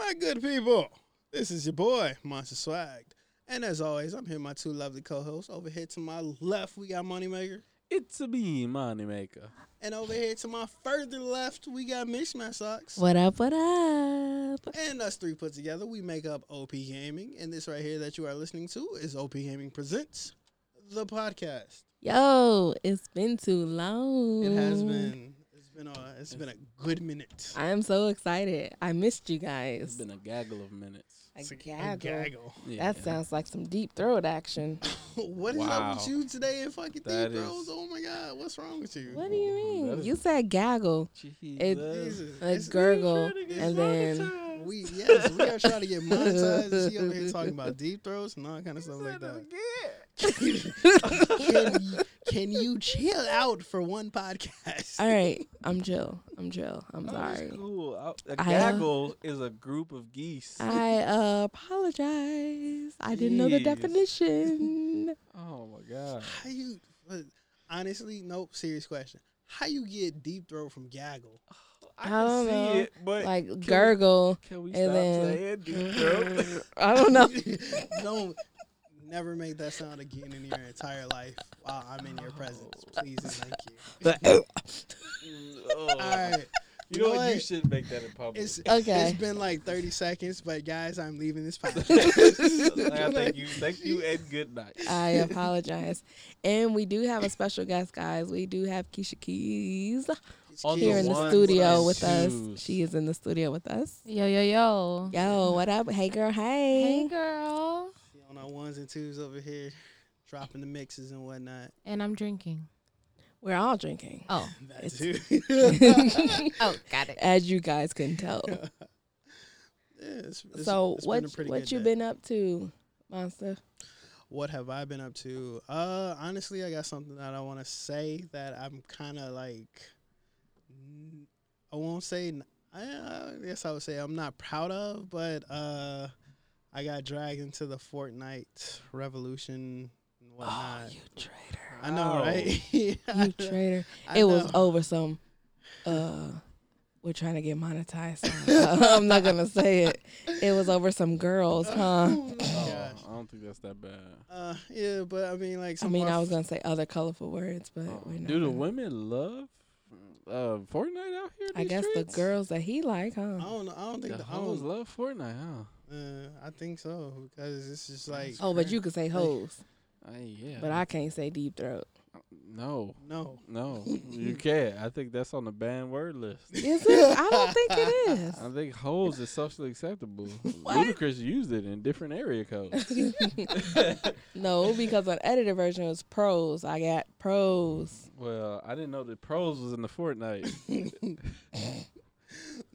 My good people, this is your boy, Monster Swagged. And as always, I'm here with my two lovely co-hosts. Over here to my left, we got Moneymaker. It's a me, Moneymaker. And over here to my further left, we got Mishmash Socks. What up, what up? And us three put together, we make up OP Gaming. And this right here that you are listening to is OP Gaming Presents, the podcast. Yo, it's been too long. It has been, it's Uh, been a, it's been a good minute. I am so excited. I missed you guys. It's been a gaggle of minutes. A It's a gaggle. gaggle. Yeah. That sounds like some deep throat action. what is up with you today and fucking That deep throws? is- Oh my god, what's wrong with you? What do you mean? is- You said gaggle, It- Jesus. It's- gurgle, trying to get and then We yes, we are trying to get monetized. and She over here talking about deep throats and all kind of stuff like that. Can, you, can you chill out for one podcast? all right. I'm Jill. I'm Jill. I'm Oh, sorry. cool. I- A I, uh, gaggle is a group of geese. I uh, apologize. I didn't know the definition. oh my god. How you? Honestly, nope. Serious question. How you get deep throat from gaggle? I, I don't see know. it, but like can we- gurgle. Can we and then- saying deep throat? I don't know. Don't never make that sound again in your entire life while I'm in your presence, please and thank you. The- Oh. All right. You know what? You should make that in public. It's Okay. It's been like 30 seconds, but guys, I'm leaving this podcast. I thank you, thank you, and good night. I apologize. And we do have a special guest, guys. We do have Keisha Keys On here in the studio and with us. She is in the studio with us. Yo, yo, yo. Yo, what up? Hey, girl. Hey. Hey, girl. She on our ones and twos over here, dropping the mixes and whatnot. And I'm drinking. We're all drinking, Oh. That It's- too. Oh, got it. as you guys can tell. Yeah, it's- it's- so, it's been what a pretty what good you day. been up to, Monster? What have I been up to? Uh, honestly, I got something that I want to say that I'm kind of like. I won't say. I guess I would say I'm not proud of, but uh, I got dragged into the Fortnite revolution and whatnot. Oh, you traitor! I know, Wow. right? You traitor! I it was over some. Uh, we're trying to get monetized. so I'm not gonna say it. It was over some girls, huh? Oh Oh. I don't think that's that bad. Uh, yeah, but I mean, like, I mean, I was gonna say other colorful words, but Oh, we're not. do the gonna- women love uh, Fortnite out here? I these guess the girls that he like, huh? I don't know. I don't think The the, I hoes love Fortnite, huh? Uh, I think so because it's just like. Oh, but you could say hoes, Hey, yeah. but I can't say deep throat. no, No. no, you can't. I think that's on the banned word list. Is it? I don't think it is. I think hoes is socially acceptable. What? Ludacris used it in different area codes. no, because an edited version was pros. I got pros. well, I didn't know that pros was in the Fortnite.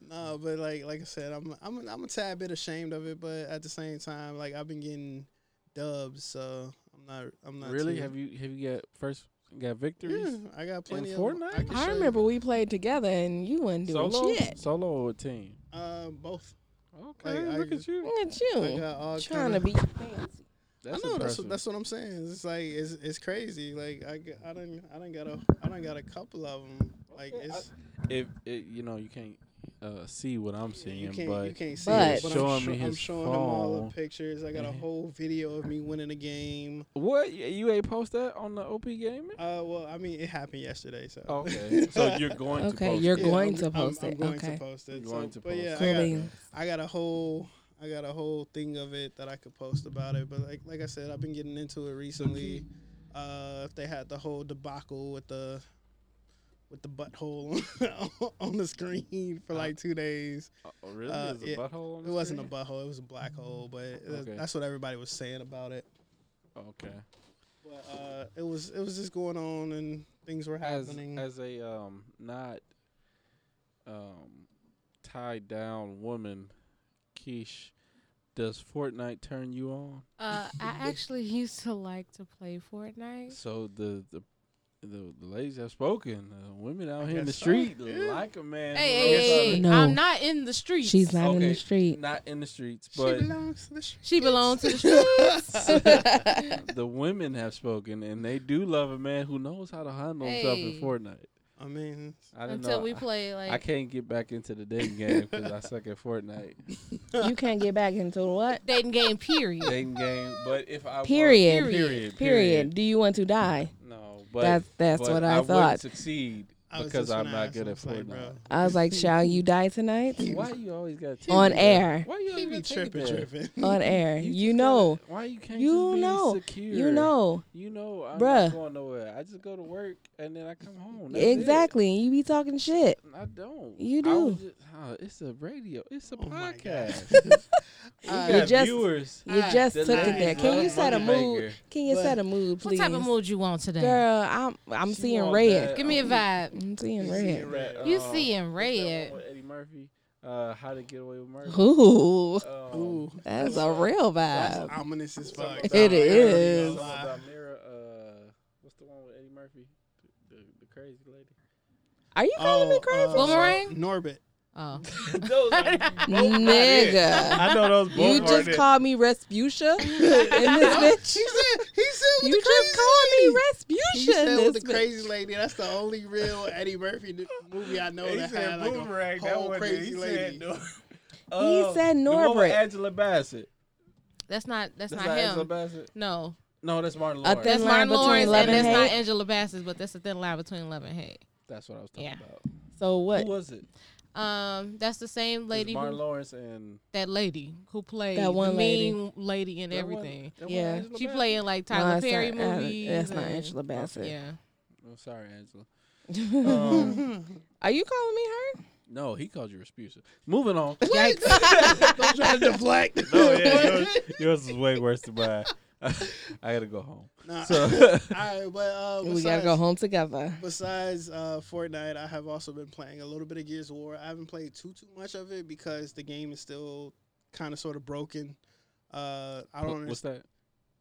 no, but like like I said, I'm I'm I'm a tad bit ashamed of it, but at the same time, like I've been getting dubs, so I'm not I'm not really? too- Have you have you got first got victories? Yeah, I got plenty of Fortnite? I, I show you. remember we played together and you wasn't doing Solo, shit. solo or team? Uh, both. Okay, Like, I look at you. Look at I you got all trying kinda- to be fancy. That's I know that's impressive. what, that's what I'm saying. It's like it's it's crazy. Like I I don't I don't got a I don't got a couple of them. Like it's if it, you know you can't uh, see what I'm seeing, you can't but you can't see But- it, but Showing I'm, sho- me I'm his showing him all the pictures. I got a Mhm. whole video of me winning a game. what you- you ain't post that on the OP game? Uh, well, I mean, it happened yesterday, so Okay, so you're going to Okay, post you're it. Going I'm- to I'm- post I'm it. going Okay. to post it. You're so- going to but post yeah, it. Cool I got. I got a whole, I got a whole thing of it that I could post about it. But like, like I said, I've been getting into it recently. Uh, they had the whole debacle with the, with the butthole on the screen for like two days. Oh, really? Uh, Is a yeah, butthole on It the wasn't a butthole; it was a black hole. But it- Okay. that's what everybody was saying about it. Okay. But uh, it was, it was just going on, and things were As happening. as a um not um tied down woman, Keish, does Fortnite turn you on? Uh, I actually used to like to play Fortnite. So the the the, the ladies have spoken. Uh, women out I here in the guess so, street yeah. like a man. Hey, hey, hey, hey, No. I'm not in the streets. She's not in the street. Not in the streets, she belongs to the streets. She belongs to the streets. the women have spoken, and they do love a man who knows how to handle himself in Fortnite. I mean, I didn't Until know. we play like I can't get back into the dating game because I suck at Fortnite You can't get back into what? dating game. Period. dating game. But if I was- Period. period, Period. Do you want to die? But That's that's but what I, wouldn't thought. succeed I because I'm not good at was like, Fortnite. bro. I was like, shall you die tonight? Why you always got On air. Why you He always be gotta take tripping, tripping. On air. You You know. gotta- why you can't You just be know. secure? You know. You know I'm Bruh. not going nowhere. I just go to work and then I come home. That's it. Exactly. You be talking shit. I don't. You do. Just, huh, it's a radio. It's a Oh podcast. God. Uh, got You just- viewers. You Ah, just took it there. Can you love set a mood? maker. Can you But- set a mood, please? What please? type of mood you want today? Girl, I'm I'm She seeing red. that, Give me a vibe. I'm seeing You red. seeing red. You um, seeing what's that one red. with Eddie Murphy. Uh, How to Get Away with Murder. Ooh, Um, Ooh, that's a real that's vibe. ominous as fuck. It dog. I ain't is. gonna Something lie. about Mira, uh, what's the one with Eddie Murphy? The, the, the crazy lady. Are you calling me Oh, crazy? uh, Boomerang? Norbit. Oh, those are Nigga. I know those both You just called me Rasputia in this bitch. He said, he said with You the crazy just called me lady. Rasputia He said this with the bitch. crazy lady. That's the only real Eddie Murphy movie I know He that said had like boomerang. a whole wasn't crazy He lady. said no. He Uh, said The one with Norbit. Angela Bassett. that's not that's, That's not, Angela him. Bassett. No, No, that's Martin A Lawrence. thin that's line Martin between Lawrence, love and and that's not? Angela Bassett, but that's a thin line between love and hate. That's what I was talking Yeah. about. So Who what? was it? Um, that's the same lady, Martin who, Lawrence and that lady who played That one the lady. mean lady and that one- everything. that one Yeah. Angela She Bassett? played in like No, Tyler that's Perry not, uh, movies. That's not Angela Bassett. Yeah. Oh, sorry, Angela. Um, Are you calling me her? no, he called you Rasputia. Moving on. Yikes. Don't try to deflect. no, yeah, yours, yours is way worse than mine. I gotta go home. Nah. So, All right, but uh, we gotta go home together. Besides uh, Fortnite, I have also been playing a little bit of Gears of War. I haven't played too too much of it because the game is still kind of sort of broken. Uh, I don't what's understand. that?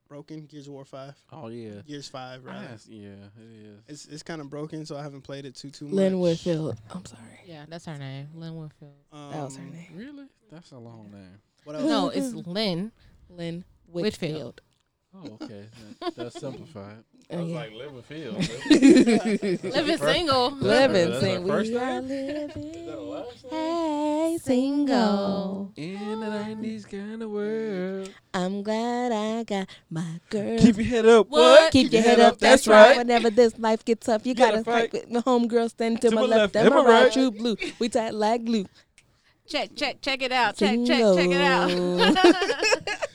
Broken Gears of War Five, Oh yeah. Gears Five, right? Yes, yeah, it is. It's it's kind of broken, so I haven't played it too too much. Lynn Whitfield. I'm sorry. Yeah, that's her name. Lynn Winfield. Um, That was her name. Really? That's a long name. What else? No, it's Lynn. Lynn Whitfield. Whitfield. Oh, okay. That- That's simplified. Oh, yeah. live field. Living single. Living That's sing. her first We are name? living. Hey, single. In the nineties kind of world. I'm glad I got my girl. Keep your head up. What? Keep your head up, that's right. Whenever this life gets tough, you Gotta gotta fight fight. with the homegirl standing to, To my my left, left, and and my my right, right. true blue. We tight like glue. Check, check, check it out. Check, check, check it out.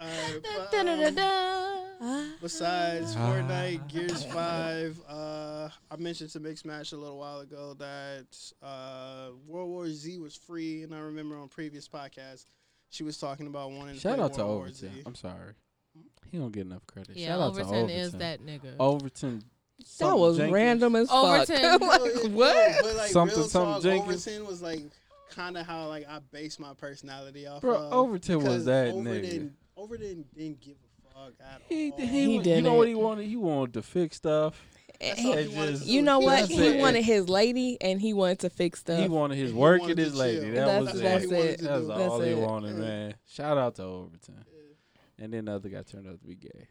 Right, but, um. Besides. Fortnite, Gears Five, uh, I mentioned to Mix Match a little while ago that uh, World War Z was free, and I remember on previous podcasts she was talking about wanting to Shout play out to World War Overton. I'm sorry. He don't get enough credit. Yeah, Shout out to Overton Overton. is that nigga. Overton. That was Jenkins. random as fuck. Overton. No, like, what? no, but like Something, real something talk, Jenkins. Overton was like kind of how like I base my personality off. Bro, of, Overton was that Overton, nigga. Overton didn't give a fuck at He, all. he, He was- you know what he wanted? He wanted to fix stuff. He- all he It wanted just- you know what? He it. wanted his lady, and he wanted to fix stuff. He wanted his work wanted and his lady. That That's- was that's it. it. That's That's all he it. wanted, Yeah. man. Shout out to Overton. And then the other guy turned out to be gay.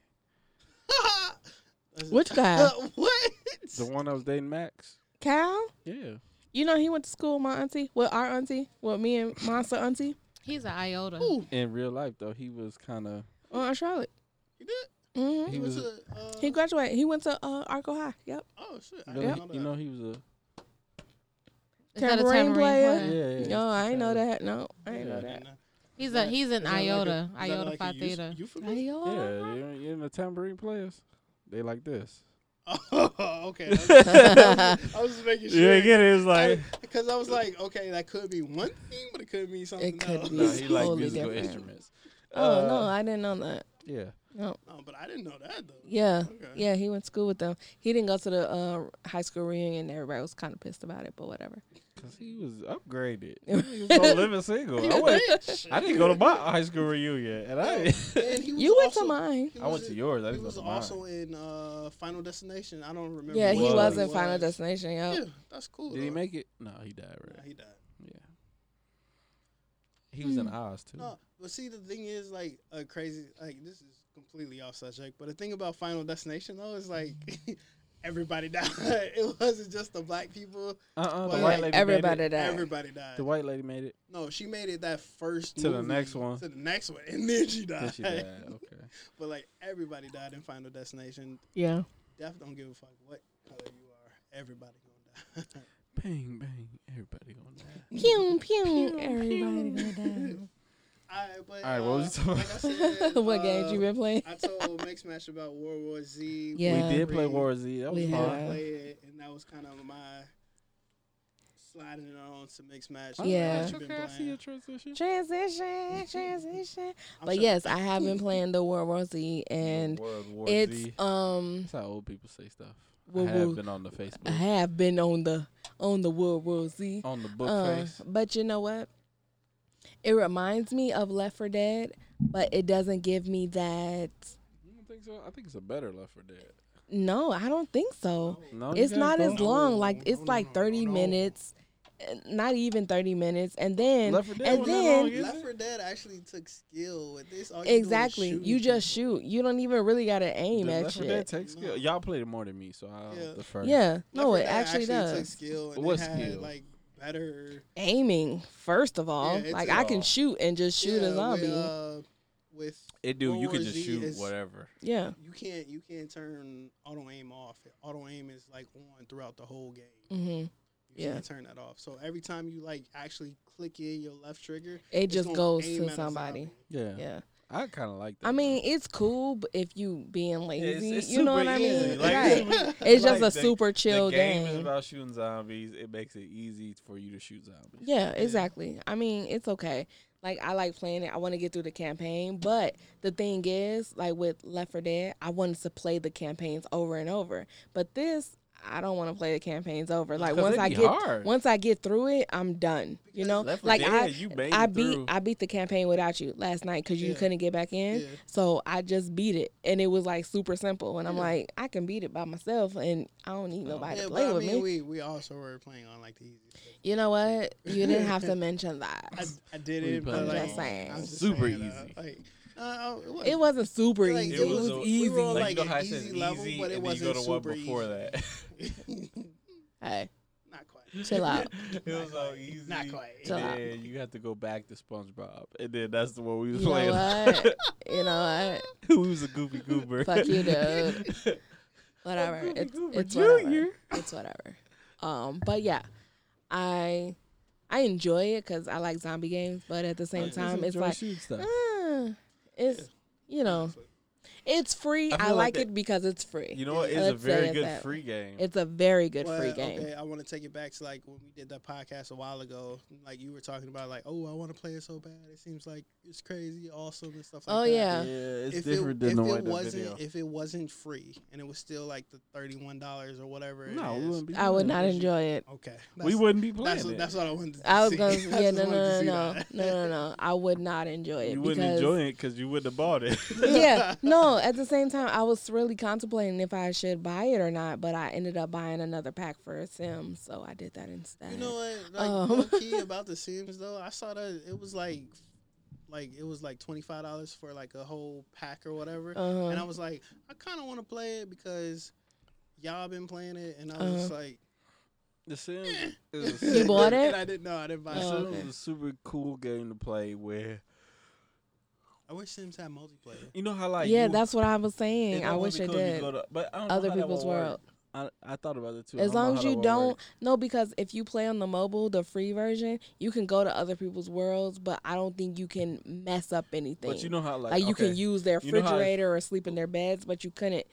Which guy? what? The one that was dating Max. Cal? Yeah. You know he went to school with my auntie, with our auntie, with me and Monster auntie, He's an iota. Ooh, In real life though, he was kind of. on Charlotte. he did. hmm He He was. was. a- A, uh, He graduated. He went to uh, Arco High. Yep. oh shit! I You know, didn't he, know you know he was a. Is that a Tambourine tambourine player? player? Yeah. yeah, No, I ain't know that. No, I ain't Yeah. know that. He's a he's an is that like a- iota. iota like a phi euph- theta. euphemism? Yeah, you you know the tambourine players. They like this. Oh, okay. I was, I was just making sure. it. It's like. because I was like, okay, that could be one thing, but it could be something It could else. be No, he like totally musical different. instruments. Oh Uh, no, I didn't know that. Yeah. No. No, but I didn't know that though. Yeah, Okay. yeah, he went to school with them. He didn't go to the uh, high school reunion. Everybody was kind of pissed about it, but whatever. Cause he was upgraded. He was living single. I, went, I didn't go to my high school reunion, and I And he was You went also, to mine. he I went was to yours. I He was to mine. also in uh, Final Destination. I don't remember. Yeah, what he was. was it in Final. Destination. Yep. Yeah, that's cool. Did he make it? No, he died. Nah, Right. he died. Yeah. He was in. Oz too. No, but see, the thing is, like, a crazy, like, this is completely off subject, but the thing about Final Destination, though, is like, everybody died. it wasn't just the black people. Uh uh The white like, lady everybody made it. died. Everybody died. The white lady made it. no, she made it that first To the next one. To the next one, and then she died. Then she died. Okay. but like everybody died in Final Destination. Yeah. Death don't give a fuck what color you are. Everybody gonna die. Bang bang. Everybody gonna die. Pew pew. Everybody go down. Alright, but All right, what was uh, you talking like said, what uh, games you been playing? I told Mix Match about World War Z. Yeah. We did play Three. War Z. That was We fun. played it, and that was kind of my sliding it on to Mix Match. Yeah. What you been Okay, I see playing. your transition. Transition, transition. But try- yes, I have been playing the World War Z, and World War it's Z. um. That's how old people say stuff. Wo- I have wo- been on the Facebook. I have been on the on the World War Z. on the book Uh, face. but you know what? It reminds me of Left 4 Dead, but it doesn't give me that. You don't think so? I think it's a better Left 4 Dead. No, I don't think so. No, It's not as long. No, Like it's no, like 30 no. minutes, uh, not even 30 minutes, and then Left 4 Dead and then- long, Left 4 Dead actually took skill with this. All you do is exactly, shoot you just shoot. You don't even really gotta aim Does at Left 4 Dead shit. take skill? Y'all played it more than me, so I'll Yeah. defer. Yeah, no, it Dead actually took does. skill and What it had skill? like better Aiming first of all, Yeah, it's like a- I can shoot and just shoot yeah, a zombie. With, uh, with It do. You can just Z shoot is- whatever. yeah. you can't you can't turn auto aim off. Auto aim is like on throughout the whole game. hmm You Yeah. can't turn that off. So every time you like actually click in your left trigger, It it's just gonna goes aim to at a somebody. zombie. Yeah. Yeah. I kind of like that. I mean, it's cool but if you being lazy. it's, it's you know super what I mean? Like, right. it's- It's just like a the- super chill the game. game. is about shooting zombies. It makes it easy for you to shoot zombies. Yeah, exactly. I mean, it's okay. Like I like playing it. I want to get through the campaign, but the thing is, like with Left 4 Dead, I wanted to play the campaigns over and over. But this, I don't want to play the campaigns over. Like once I get hard. once I get through it, I'm done. You know, like Dead, I you made I beat through. I beat the campaign without you last night because you Yeah. couldn't get back in. Yeah. So I just beat it, and it was like super simple. And I'm Yeah. like, I can beat it by myself, and I don't need nobody Yeah, to but play I with mean, me. we we also were playing on like the easy. You know what? You didn't have to mention that. I, I did it, but like Just saying. I'm just Super saying, uh, easy. like, uh, it wasn't, It wasn't super Like, easy. it It was was, a- we easy. were on, Like, like, you know an how it says easy level, easy, but it and then you go wasn't to one super before easy. that. hey, not quite. chill out. it was so easy. Not quite. Chill out. And you have to go back to SpongeBob, and then that's the one we was You know playing. what? You know we was a goofy goober. Fuck you, dude. Whatever. It's Goober it's whatever. It's whatever. Um, but yeah, I I enjoy it because I like zombie games, but at the same time, it's like stuff. uh, it's you know it's free. I I, like like it because it's free. You know what? It's a Let's say very good that free game. It's a very good Well, free game. Okay, I want to take it back to like when we did that podcast a while ago. Like you were talking about, like, oh, I want to play it so bad. It seems like it's crazy, awesome, and stuff like that. Oh, that. yeah. it's If different it, than the if way it the wasn't video. if it wasn't free and it was still like the thirty one dollars or whatever. No, we is, wouldn't be. I would not enjoy it. Okay, We wouldn't be playing That's what, it. that's what I wanted to I was see. gonna, I yeah, just no, no, no, no, no, no. I would not enjoy it you wouldn't enjoy it because you wouldn't have bought it. yeah, no. At the same time, I was really contemplating if I should buy it or not, but I ended up buying another pack for Sims, so I did that instead. You know what? Like Um. key about the Sims though, I saw that it was like, like it was like twenty five dollars for like a whole pack or whatever, Uh-huh. and I was like, I kind of want to play it because y'all been playing it, and I was Uh-huh. like, The Sims is a You super- bought it? and I didn't know I didn't buy The it. Oh, Sims okay. is a super cool game to play where I wish Sims had multiplayer. you know how like yeah, you, that's what I was saying. I wish really it cool if you did. to- but I don't Other how people's world. I, I thought about it too. As long as you don't, work. no, because if you play on the mobile, the free version, you can go to other people's worlds, but I don't think you can mess up anything. But you know how like, like, you can use their You know how- refrigerator or sleep in their beds, but you couldn't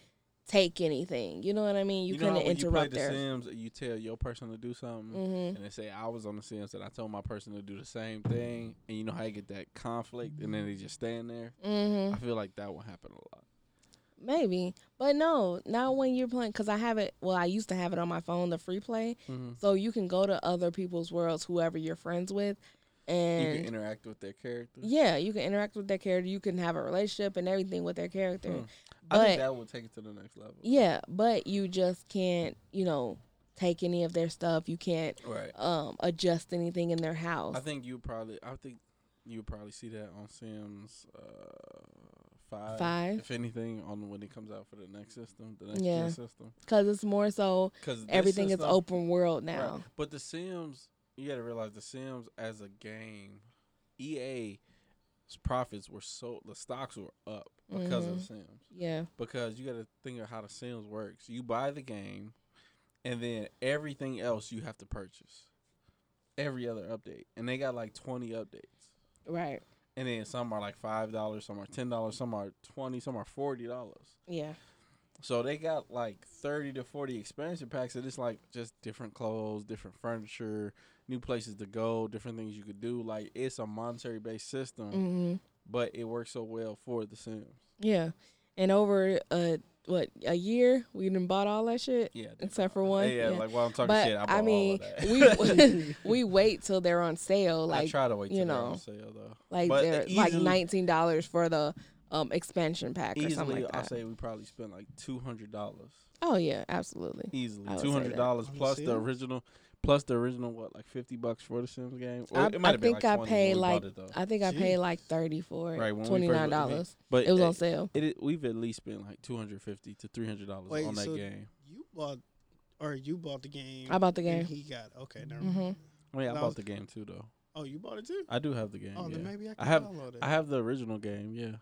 take anything. You know what I mean? You, you know how couldn't when you play interrupt the. Sims, you tell your person to do something, hmm and they say I was on the Sims and I told my person to do the same thing, and you know how you get that conflict, and then they just stand there. hmm I feel like that would happen a lot. Maybe, but no, not when you're playing. Cause I have it. Well, I used to have it on my phone, the free play, Mm-hmm. so you can go to other people's worlds, whoever you're friends with, You and can interact with their character. yeah, you can interact with their character. You can have a relationship and everything with their character. Hmm. But I think that would take it to the next level. yeah, but you just can't, you know, take any of their stuff. You can't Right. um adjust anything in their house. I think you probably. I think you would probably see that on Sims uh, five, Five. if anything, on when it comes out for the next system, the next Yeah. system. Because it's more so Because everything is open world now. Right. But the Sims, you got to realize the Sims as a game, EA's profits were so the stocks were up because of Mhm. the Sims. Yeah. Because you got to think of how the Sims works. You buy the game, and then everything else you have to purchase. Every other update, and they got like twenty updates. Right. And then some are like five dollars, some are ten dollars, some are twenty, some are forty dollars. Yeah. So they got like thirty to forty expansion packs, and it's like just different clothes, different furniture, new places to go, different things you could do. Like it's a monetary based system, hmm but it works so well for the Sims. Yeah. And over uh what a year we didn't bought all that shit Yeah, except for one. Yeah, like while I'm talking but shit, I, bought I mean, all of that. we we wait till they're on sale. I Like try to wait till you they're know, on sale though. like But they're like nineteen dollars for the um expansion pack or Easily, something like that. I that. say we probably spent like two hundred dollars oh yeah, absolutely. easily. I would say Two hundred dollars plus the original, plus the original what like fifty bucks for the Sims game. I, it might I have been think like I paid like it. I think I Jeez. paid like thirty for it. Right, when we Twenty first nine bought the dollars. But It was it- on sale. It, it we've at least spent like two hundred fifty to three hundred dollars on that so game. You bought, or you bought the game. I bought the and game. he got okay. Never Mhm. mind. I mean, I that bought was- the game too though. Oh, you bought it too. I do have the game. Oh, yeah. then maybe I I can have- download it. I have the original game. Yeah, Oh.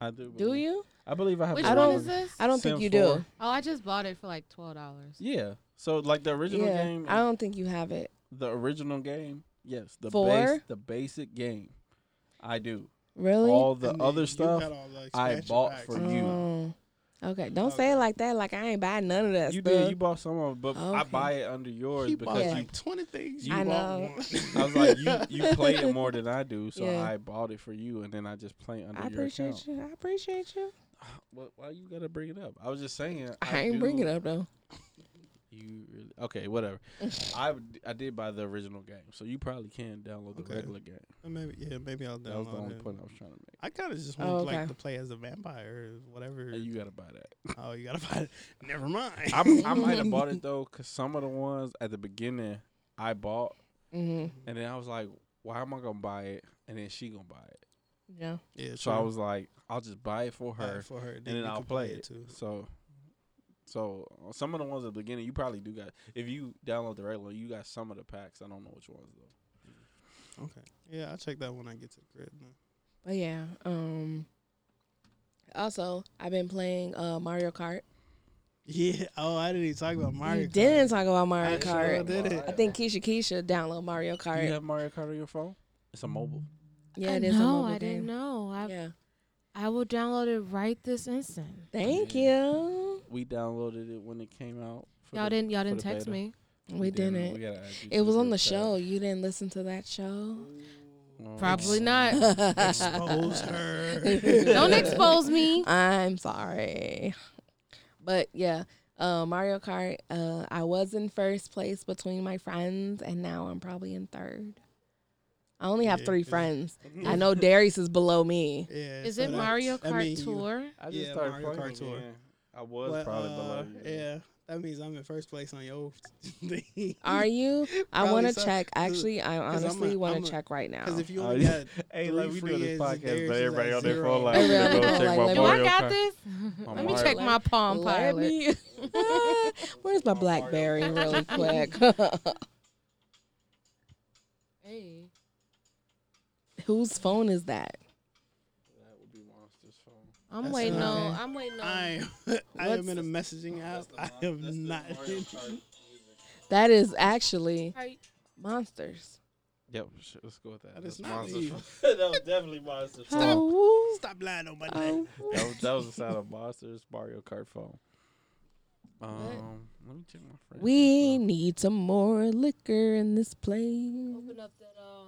I do. Do believe- you? I believe I have. Which I one don't- is this? I don't think Sims you 4. do. Oh, I just bought it for like twelve dollars. Yeah. So like the original yeah, game, I don't think you have it. the original game. Yes, the Four? base, the basic game. I do. Really? All the And then other stuff. all the I bought packs. for you. Oh. Okay, don't say it like that. Like I ain't buying none of that You stuff. did. You bought some of it, but I buy it under yours He because Yeah. you. like twenty things. you You I know. I was like, you you play it more than I do, so Yeah. I bought it for you, and then I just play it under I your appreciate account. you. I appreciate you. What? Why you gotta bring it up? I was just saying. I, ain't bring it up though. You really, okay? Whatever. I I did buy the original game, so you probably can download the Okay. regular game. maybe yeah, maybe I'll download That was the only it. point I was trying to make. I kind of just want Oh, like to play as a vampire or whatever. Hey, you gotta buy that. oh, you gotta buy it. Never mind. I, I might have bought it though, cause some of the ones at the beginning I bought, hmm and then I was like, why am I gonna buy it? And then she gonna buy it. Yeah. yeah, So I true. was like, I'll just buy it for Buy it her, for her, and then you I'll can play it. too. So, so some of the ones at the beginning you probably do got. If you download the regular, you got some of the packs. I don't know which ones though. Okay. Yeah, I'll check that when I get to the crib. Then. But yeah. Um. Also, I've been playing uh Mario Kart. Yeah. Oh, I didn't even talk about Mario. you Kart. didn't talk about Mario I sure Kart. did it. I think Keisha Keisha download Mario Do Kart. you have Mario Kart on your phone? It's a mobile. yeah, I it is a mobile I game. didn't know. I Yeah. I will download it right this instant. Thank Yeah. you. We downloaded it when it came out. for Y'all the- didn't y'all for didn't text beta. me. We didn't. We gotta add you It was on the chat. show. You didn't listen to that show. Oh, Probably no. not. Expose her. Don't expose me. I'm sorry. But yeah, uh, Mario Kart, uh, I was in first place between my friends, and now I'm probably in third. I only have Yeah, three 'cause- friends. I know Darius is below me. Yeah. Is so it Mario that Kart mean Tour? I just Yeah, started Mario playing Kart Tour. again. I was But, probably uh, below you. Yeah, that means I'm in first place on your thing. Are you? I want to so, check. 'cause- Actually, I'm honestly want to check right now. Because if you Oh, only got Hey, three like we do this podcast, Darius but everybody on their zero. phone like, Everybody "Let me go check phone my like, Do I got this? My Let me check my Palm Let Pilot. me- Where's my BlackBerry, really quick? Hey. Whose phone is that? That would be Monster's phone. I'm That's waiting not- on. I'm waiting on. I I am in a messaging app. I am not. That is actually Hey, monsters. Yep, sh- let's go with that. That is That's not Monster's me. phone. that was definitely Monster's phone. Oh, Stop lying on my oh. name. That was, that was the sound of Monster's Mario Kart phone. Um, let me check my friends. We need some more liquor in this place. open up that um.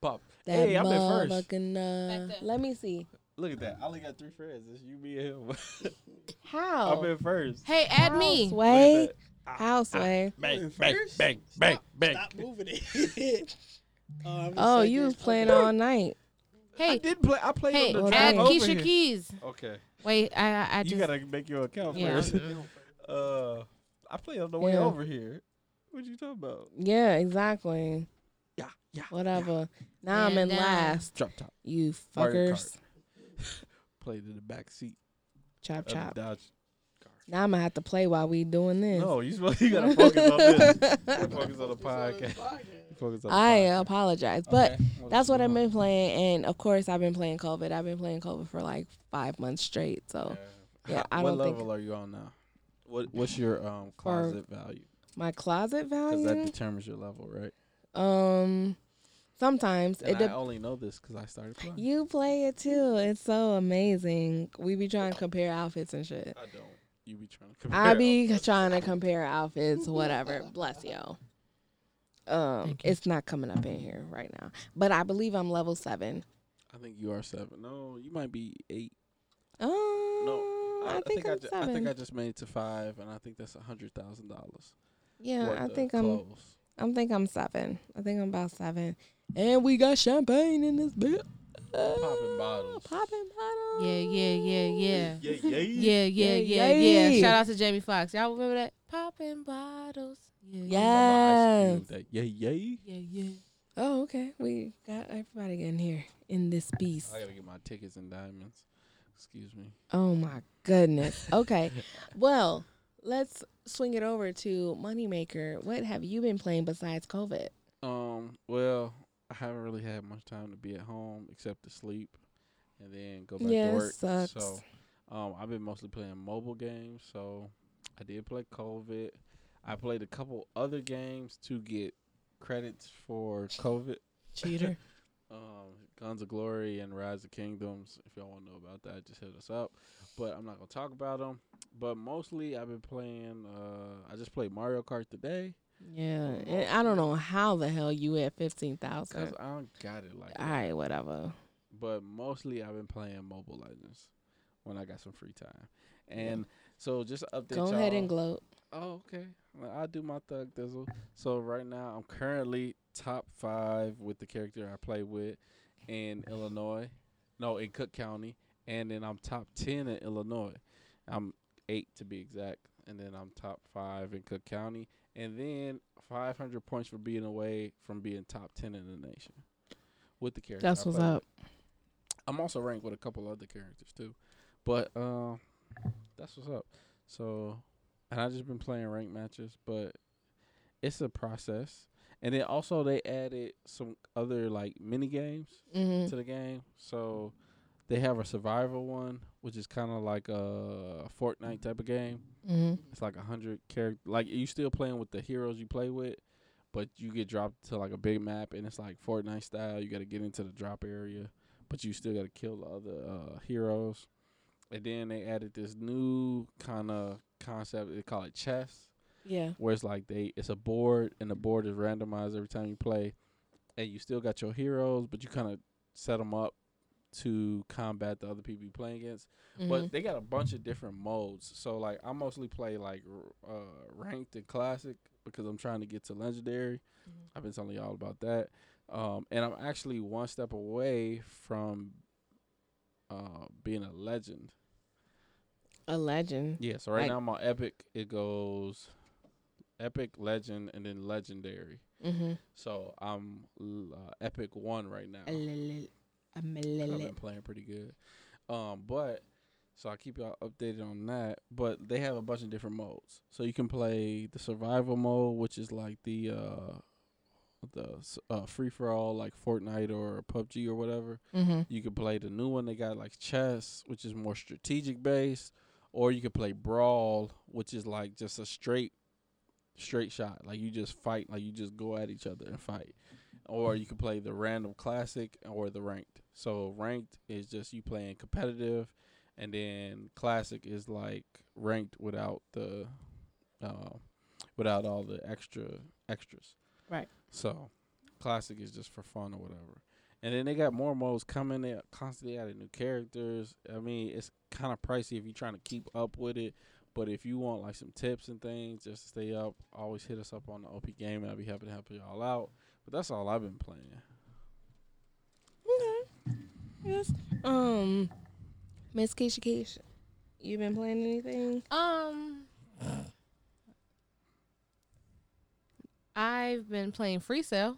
Pop. That Hey, I'm in first. motherfucking, uh, Back there. let me see. Look at that. I only got three friends. It's you, me, and him. How? I'm in first. Hey, add me. Sway. Look at that. Ah, Houseway. Bang, bang, bang, bang, Stop, bang. Stop moving it. oh, Oh, you was playing Okay. all night. Hey, I did play. I played hey, on the Well, add Keisha here. Keys. Okay, Wait, I I, I you gotta make your account Yeah. first. uh, I played on the way Yeah. over here. What you talking about? Yeah, exactly. Yeah, yeah. Whatever. Now I'm in down. last. Drop top. You Mario fuckers. played in the back seat Chop chop. Dodge. Now I'm gonna have to play while we doing this. No, you supposed you gotta focus on this. Focus on the podcast. Focus on the I podcast. apologize, but Okay, well, that's what I've been playing, and of course I've been playing Covet. I've been playing Covet for like five months straight. So yeah, I what don't think- level are you on now? What What's your um closet value? my closet value. Because that determines your level, right? um, sometimes And it. I only know this because I started playing. you play it too. It's so amazing. We be trying to compare outfits and shit. I don't. You be trying to compare. I be outfits. trying to compare outfits, whatever. Bless you. Um, it's not coming up in here right now, but I believe I'm level seven. I think you are seven. No, you might be eight. Um, I, I, think, I, I'm ju- I think I just made it to five, and I think that's a hundred thousand dollars. yeah, I think I'm. clothes. I think I'm seven. I think I'm about seven. And we got champagne in this bit. Popping bottles. Popping bottles. Yeah, yeah, yeah, yeah. Yeah, yeah, Yeah, yeah, Yeah, yeah, yeah. yeah. Shout out to Jamie Foxx. Y'all remember that? Popping bottles. Yeah, Yes. Yeah, yeah. yeah, yeah. Oh, okay. We got everybody in here in this piece. I gotta get my tickets and diamonds. Excuse me. Oh my goodness. Okay. well, let's swing it over to Moneymaker. What have you been playing besides Covet? Um. Well, I haven't really had much time to be at home except to sleep, and then go back Yeah, to work. sucks. So, um, I've been mostly playing mobile games. So, I did play Covet. I played a couple other games to get credits for Covet. Cheater. um, Guns of Glory and Rise of Kingdoms. If y'all want to know about that, just hit us up. But I'm not gonna talk about them. But mostly, I've been playing. Uh, I just played Mario Kart today yeah. And I don't know how the hell you at 15,000. because I don't got it like. All right, whatever. But mostly, I've been playing Mobile Legends when I got some free time. And so, just update. Go ahead and gloat. Oh, okay. Well, I'll do my thug dizzle. So right now, I'm currently top five with the character I play with in Illinois. No, in Cook County, and then I'm top ten in Illinois. I'm eight to be exact, and then I'm top five in Cook County, and then 500 points for being away from being top ten in the nation with the character. That's I what's with. up. I'm also ranked with a couple other characters too, but um, that's what's up. So, and I just been playing ranked matches, but it's a process. And then also they added some other like mini games Mm-hmm. to the game. So they have a survival one, which is kind of like a Fortnite type of game. Mm-hmm. It's like a hundred character. Like you still playing with the heroes you play with, but you get dropped to like a big map, and it's like Fortnite style. You got to get into the drop area, but you still got to kill the other uh, heroes. And then they added this new kind of concept. They call it chess, Yeah. where it's like they it's a board, and the board is randomized every time you play, and you still got your heroes, but you kind of set them up to combat the other people you playing against. Mm-hmm. But they got a bunch of different modes. So like I mostly play like uh ranked and classic because I'm trying to get to legendary. Mhm. I've been telling y'all about that. Um and I'm actually one step away from uh being a legend. a legend. Yeah, so right Like- now I'm on epic. It goes epic, legend and then legendary. Mm-hmm. So I'm uh, epic 1 right now. Lil- a I've been playing pretty good. Um, but so I'll keep y'all updated on that. But they have a bunch of different modes. So you can play the survival mode, which is like the uh the uh, free for all, like Fortnite or PUBG or whatever. Mhm. You can play the new one they got like chess, which is more strategic based, or you can play brawl, which is like just a straight straight shot. Like you just fight, like you just go at each other and fight. Or you can play the random classic or the ranked. So ranked is just you playing competitive and then classic is like ranked without the uh, without all the extra extras. Right. So classic is just for fun or whatever. And then they got more modes coming. They constantly adding new characters. I mean, it's kind of pricey if you're trying to keep up with it. But if you want like some tips and things just to stay up, always hit us up on the OP game. I'll be happy to help y'all out. But that's all I've been playing. Okay. Yes. Um, Miss Keisha Keisha, you been playing anything? Um, I've been playing Free Cell on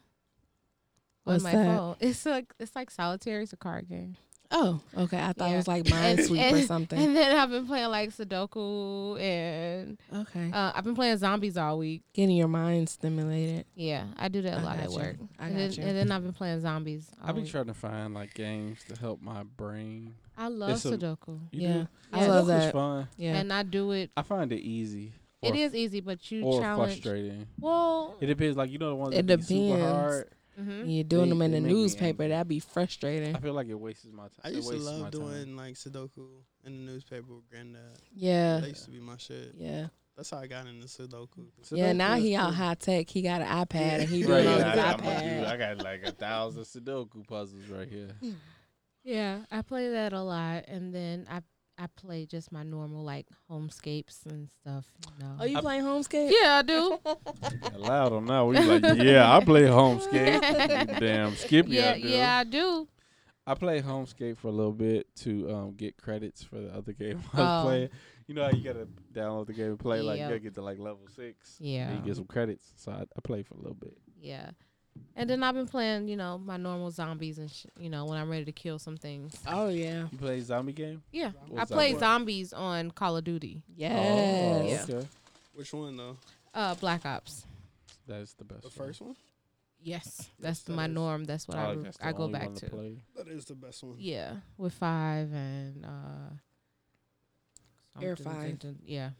What's my that? phone. It's like it's like solitaire. It's a card game. Oh, okay. I thought Yeah. it was like Minesweeper and, or something. And then I've been playing like Sudoku and okay. uh, I've been playing zombies all week. Getting your mind stimulated. Yeah, I do that a I lot at you. work. I and, got then, you. and then I've been playing zombies. All I've been week. trying to find like games to help my brain. I love It's a- Sudoku. You Yeah. do? I Yeah. love Sudoku's that. fun. Yeah. And I do it. I find it easy. It or- is easy, but you or challenge. frustrating. Well, It depends. Like you know the ones It that be super depends. hard. Mhm. You're doing They- them in the newspaper. That'd be frustrating. I feel like it wastes my time. I used to love doing like Sudoku in the newspaper with Granddad. Yeah. That used to be my shit. Yeah. That's how I got into Sudoku. Yeah. Now he out high tech. He got an iPad and he Right, doing yeah, on his I, I'm gonna do- iPad. I got like a thousand Sudoku puzzles right here. Yeah, I play that a lot, and then I I play just my normal like homescapes and stuff. You know. Oh, you playing Homescape? yeah, I do. Loud on that. We like, yeah, I play Homescape. You Damn, Skippy. yeah, I do. yeah, I do. I played Homescape for a little bit to um, get credits for the other game I was Oh. playing. You know how you gotta download the game and play like you gotta get to like level six. Yeah. And you get some credits. So I, I played for a little bit. Yeah. And then I've been playing, you know, my normal zombies and sh- you know when I'm ready to kill some things. Oh yeah. You play zombie game? Yeah, I What's play that? zombies on Call of Duty. Yes. Oh, okay. Which one though? Uh, Black Ops. That's the best. The first one? Yes, that's that my is- norm. That's what I I re- I go back to. play. That is the best one. Yeah, with five and uh, Air something, five. something- Yeah.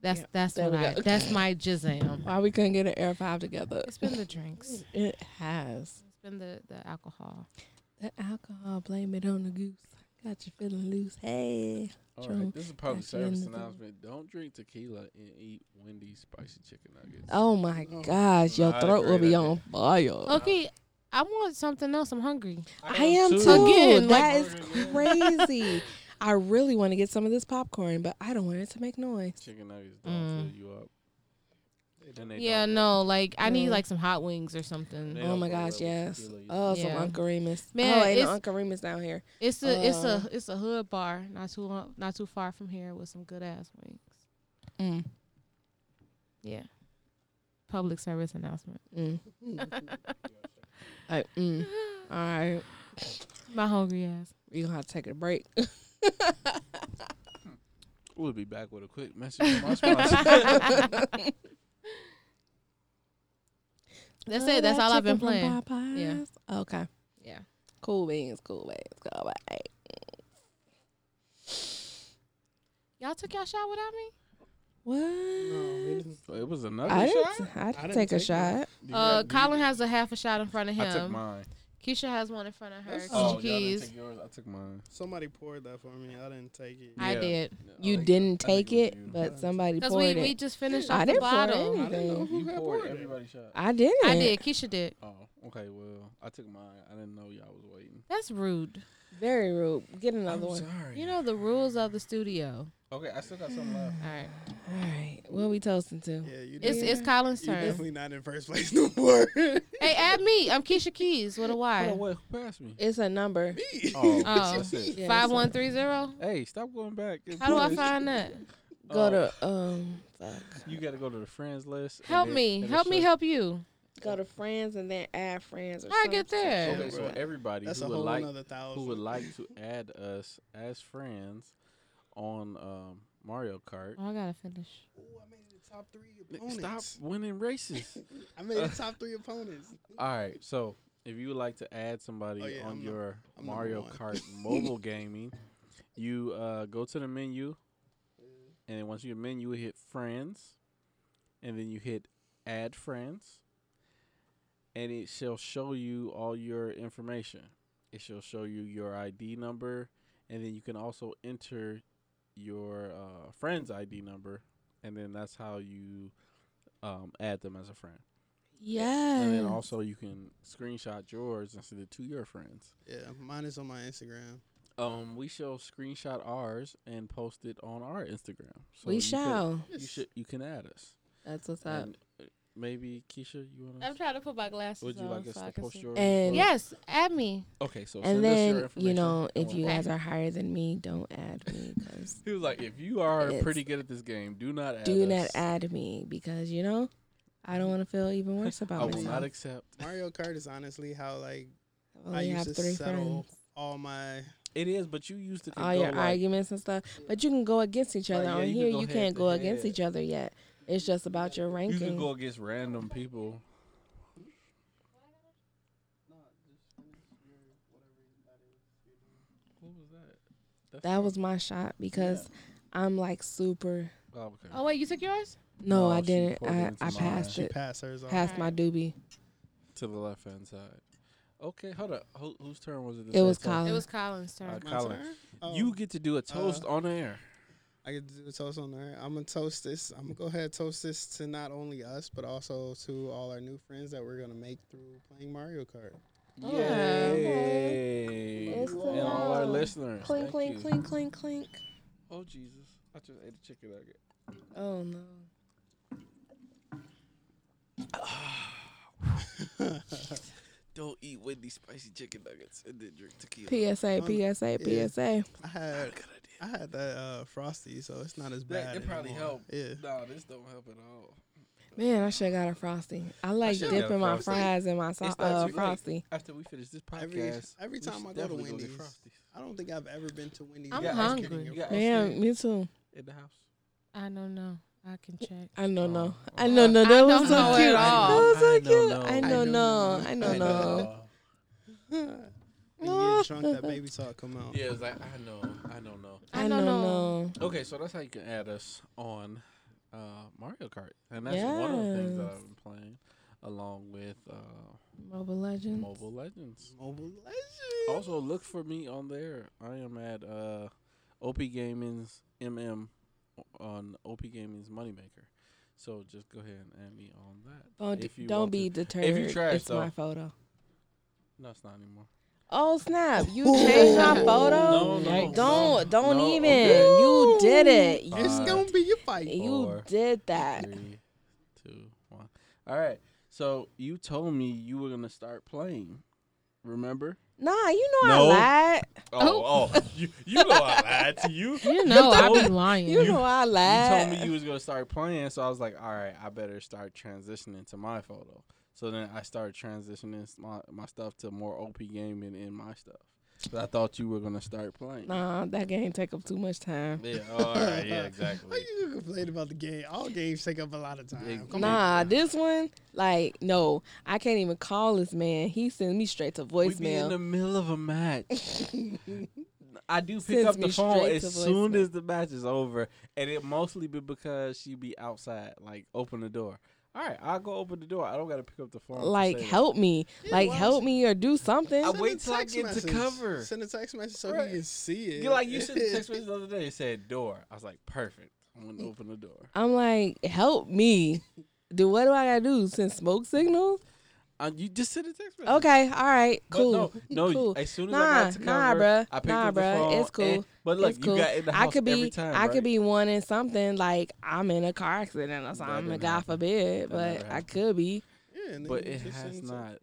That's Yeah, that's what I go. that's my jizam. Why we couldn't get an Air Five together? It's been the drinks. It has. It's been the the alcohol. The alcohol, blame it on the goose. Got you feeling loose. Hey. All True. right, this is a public Got service announcement. Don't drink tequila and eat Wendy's spicy chicken nuggets. Oh my Oh. gosh, your Not throat will be idea. on fire. Okay, I want something else. I'm hungry. I am too. too. Again, like- that is crazy. I really want to get some of this popcorn, but I don't want it to make noise. Chicken nuggets don't Mm. fill you up. Yeah, don't- no, like I need like some hot wings or something. They oh my gosh, yes. tequila either. Oh, some Yeah. Uncle Remus. Man, oh, ain't no Uncle Remus down here. It's a it's Uh, a it's a hood bar, not too long, not too far from here, with some good ass wings. Mm, Yeah. Public service announcement. mm. Like, mm. All right, My hungry ass. we gonna have to take a break. We'll be back with a quick message from our sponsor. That's it. That's all I've been playing. Yeah. Okay. Yeah. Cool beans. Cool beans. Cool beans. Y'all took y'all shot without me? What? No, it was another I shot. didn't. I didn't didn't take a take shot. Uh, Colin has a half a shot in front of him. I took him. mine. Keisha has one in front of her. That's- Keisha Oh, y'all didn't Keys. take yours. I took mine. Somebody poured that for me. I didn't take it. I did. Yeah, I You think- didn't I take it, you. but somebody poured we, it. we just finished I off the didn't pour bottle. I didn't know who You had poured poured it. everybody's shot. I didn't. I did. Keisha did. Oh, okay. Well, I took mine. I didn't know y'all was waiting. That's rude. Very rude. Get another I'm one. sorry. You know the rules of the studio. Okay, I still got some left. All right. All right. What are we toasting to? Yeah, you It's did. it's Colin's You're turn. definitely not in first place no more. Hey, add me. I'm Keisha Keys with a Hold Y. on, wait, who passed me? It's a number. Me. Oh, Oh. that's it. Yeah, Five so one three zero. Hey, stop going back. and How do I find that? Go Oh, to um. Fuck. You got to go to the friends list. Help then- me. it Help me shows- help you. Go to friends and then add friends. Or I some get shit. there? Okay, so everybody That's who would like who would like to add us as friends on um, Mario Kart. Oh, I gotta finish. Ooh, I made it the top three opponents. Stop winning races. I made it top three opponents. All right, so if you would like to add somebody Oh, yeah, on I'm your I'm Mario. Kart mobile gaming, you uh, go to the menu, and then once you menu, you hit friends, and then you hit add friends, and it shall show you all your information. It shall show you your ID number, and then you can also enter your uh, friend's ID number, and then that's how you um, add them as a friend. Yeah. And then also you can screenshot yours and send it to your friends. Yeah, mine is on my Instagram. Um, we shall screenshot ours and post it on our Instagram. So we you can- shall. you should. You can add us. That's what's up. And uh, maybe Keisha, you wanna? I'm trying to put my glasses Would you on like us so to I can post see. And- Yes, add me. Okay, so and send us your then you know, if you guys are higher than me, don't add me because he was like, if you are pretty good at this game, do not add do us. not add me because you know I don't want to feel even worse I about will myself. not accept. Mario Kart is honestly how like I I used have to three settle friends. all my It is, but you used to. could all go, your like, arguments and stuff. But you can go against each Like, other. yeah, On you here, go you can't go against head. each other yet. It's just about your ranking. You can go against random people. That? That was my shot because I'm like super. Oh, okay. Oh wait, you took yours? No, No, I didn't. I, I passed she it. passed hers on. Passed my doobie. to the left hand side. Okay, hold up. Who, whose turn was it? to It was something? Colin. It was Colin's turn. Uh, Colin. turn? Oh, You get to do a toast Uh, on air. I get to do a toast on there. I'm gonna toast this. I'm gonna go ahead and toast this to not only us, but also to all our new friends that we're gonna make through playing Mario Kart. Oh, Yay! It's and all our listeners. Clink, thank clink, you. clink, clink, clink. Oh Jesus! I just ate a chicken nugget. Oh no. Don't eat Wendy's spicy chicken nuggets and then drink tequila. PSA, PSA, Yeah. PSA. I had Good I had that uh, frosty, so it's not as That- bad. it probably anymore. helped. Yeah. No, this don't help at all. Man, I should have got a frosty. I like should've got a dipping my fries in my so- uh, too late. frosty. After we finish this podcast, Every every time I go to definitely Wendy's, get Frosties. I don't think I've ever been to Wendy's. I'm without hungry. getting You a got Frosty. Man, me too. in the house. I don't know. I can check. I don't know, no. Oh. I know. That was so cute. That was so I cute. know. I don't know, I don't know, no. When you get drunk, that baby talk come out. Yeah, it's like I know, I know, no. I I know, don't no. Okay, so that's how you can add us on uh, Mario Kart, and that's one of the things that I've been playing, along with uh, Mobile Legends. Mobile Legends. Mobile Legends. Also, look for me on there. I am at uh, OP Gaming's MM on OP Gaming's Moneymaker. So just go ahead and add me on that. Don't, If you don't want be to. deterred. trash, it's my photo. No, it's not anymore. Oh snap! You changed my photo. No, no, Don't don't No, even. okay. You did it. You, It's gonna be your fight. you four, did that. Three, two, one. All right. So you told me you were gonna start playing. Remember? Nah, you know No. I lied. Oh, oh, oh. you you know I lied to you. You know I told- be lying. You, know I lied. You told me you was gonna start playing, so I was like, all right, I better start transitioning to my photo. So then I started transitioning my my stuff to more OP gaming in my stuff. 'Cause I thought you were gonna start playing. Nah, that game take up too much time. Yeah. All right. Yeah. Why Exactly. you complain about the game? All games take up a lot of time. Yeah, Come Nah, on. this one, like, no, I can't even call this man. He sends me straight to voicemail. We be in the middle of a match. I do pick Sends up the phone as soon as the match is over, and it mostly be because she be outside, like open the door. All right, I'll go open the door. I don't gotta pick up the phone. Like, say that. help me. Yeah, like, well, help me or do something. I wait till I text get to cover. Send a text message so Right. he can see it. You're like you sent a text message the other day. It said door. I was like, perfect. I'm Mm. gonna open the door. I'm like, help me. Do what do I gotta do? Send smoke signals? Uh, you just sent a text message. Okay, all right, But cool. no, no. cool. As soon as Nah, I got to nah, cover, bruh. I picked Nah, up the bruh. phone. It's cool. and- but look, It's you cool. got in the I house could be, every time. I right? could be wanting something like I'm in a car accident or something. didn't God happen. forbid, That but I could be. Yeah, and But it has not.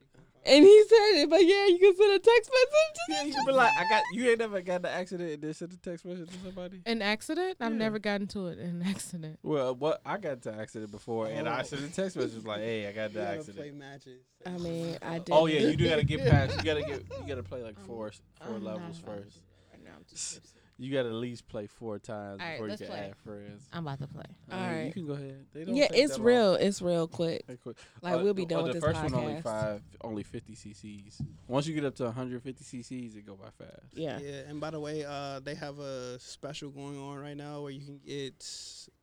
Something. And he said it, but yeah, you can send a text Yeah, message. you could be like, I got. You ain't never got the accident and then sent a text message to somebody. An accident? I've never gotten to it. An accident. Well, what I got to accident before, and I Oh. sent a text message like, "Hey, I got the accident." play matches. I mean, I did. Oh yeah, you do gotta get past. You gotta get. You gotta play like four four I'm levels first. Right now, I'm too tipsy. You gotta at least play four times All right, before you let's can play. add friends. I'm about to play. I mean, You can go ahead. They don't Yeah, take it's that long. real. It's real quick. They quick. Like Uh, we'll be uh, done with the this first one only five, only fifty cc's. Once you get up to 150 cc's, it go by fast. Yeah. Yeah, and by the way, uh, they have a special going on right now where you can get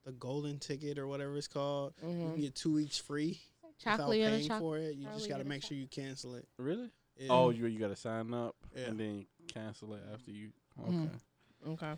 the golden ticket or whatever it's called. You can get two weeks free without Chocolate and a paying chocolate. for it. You just Charlie got to and a make sure you cancel it. Really? Yeah. Oh, you you gotta sign up Yeah. and then cancel it after you. Okay. Mhm. Okay.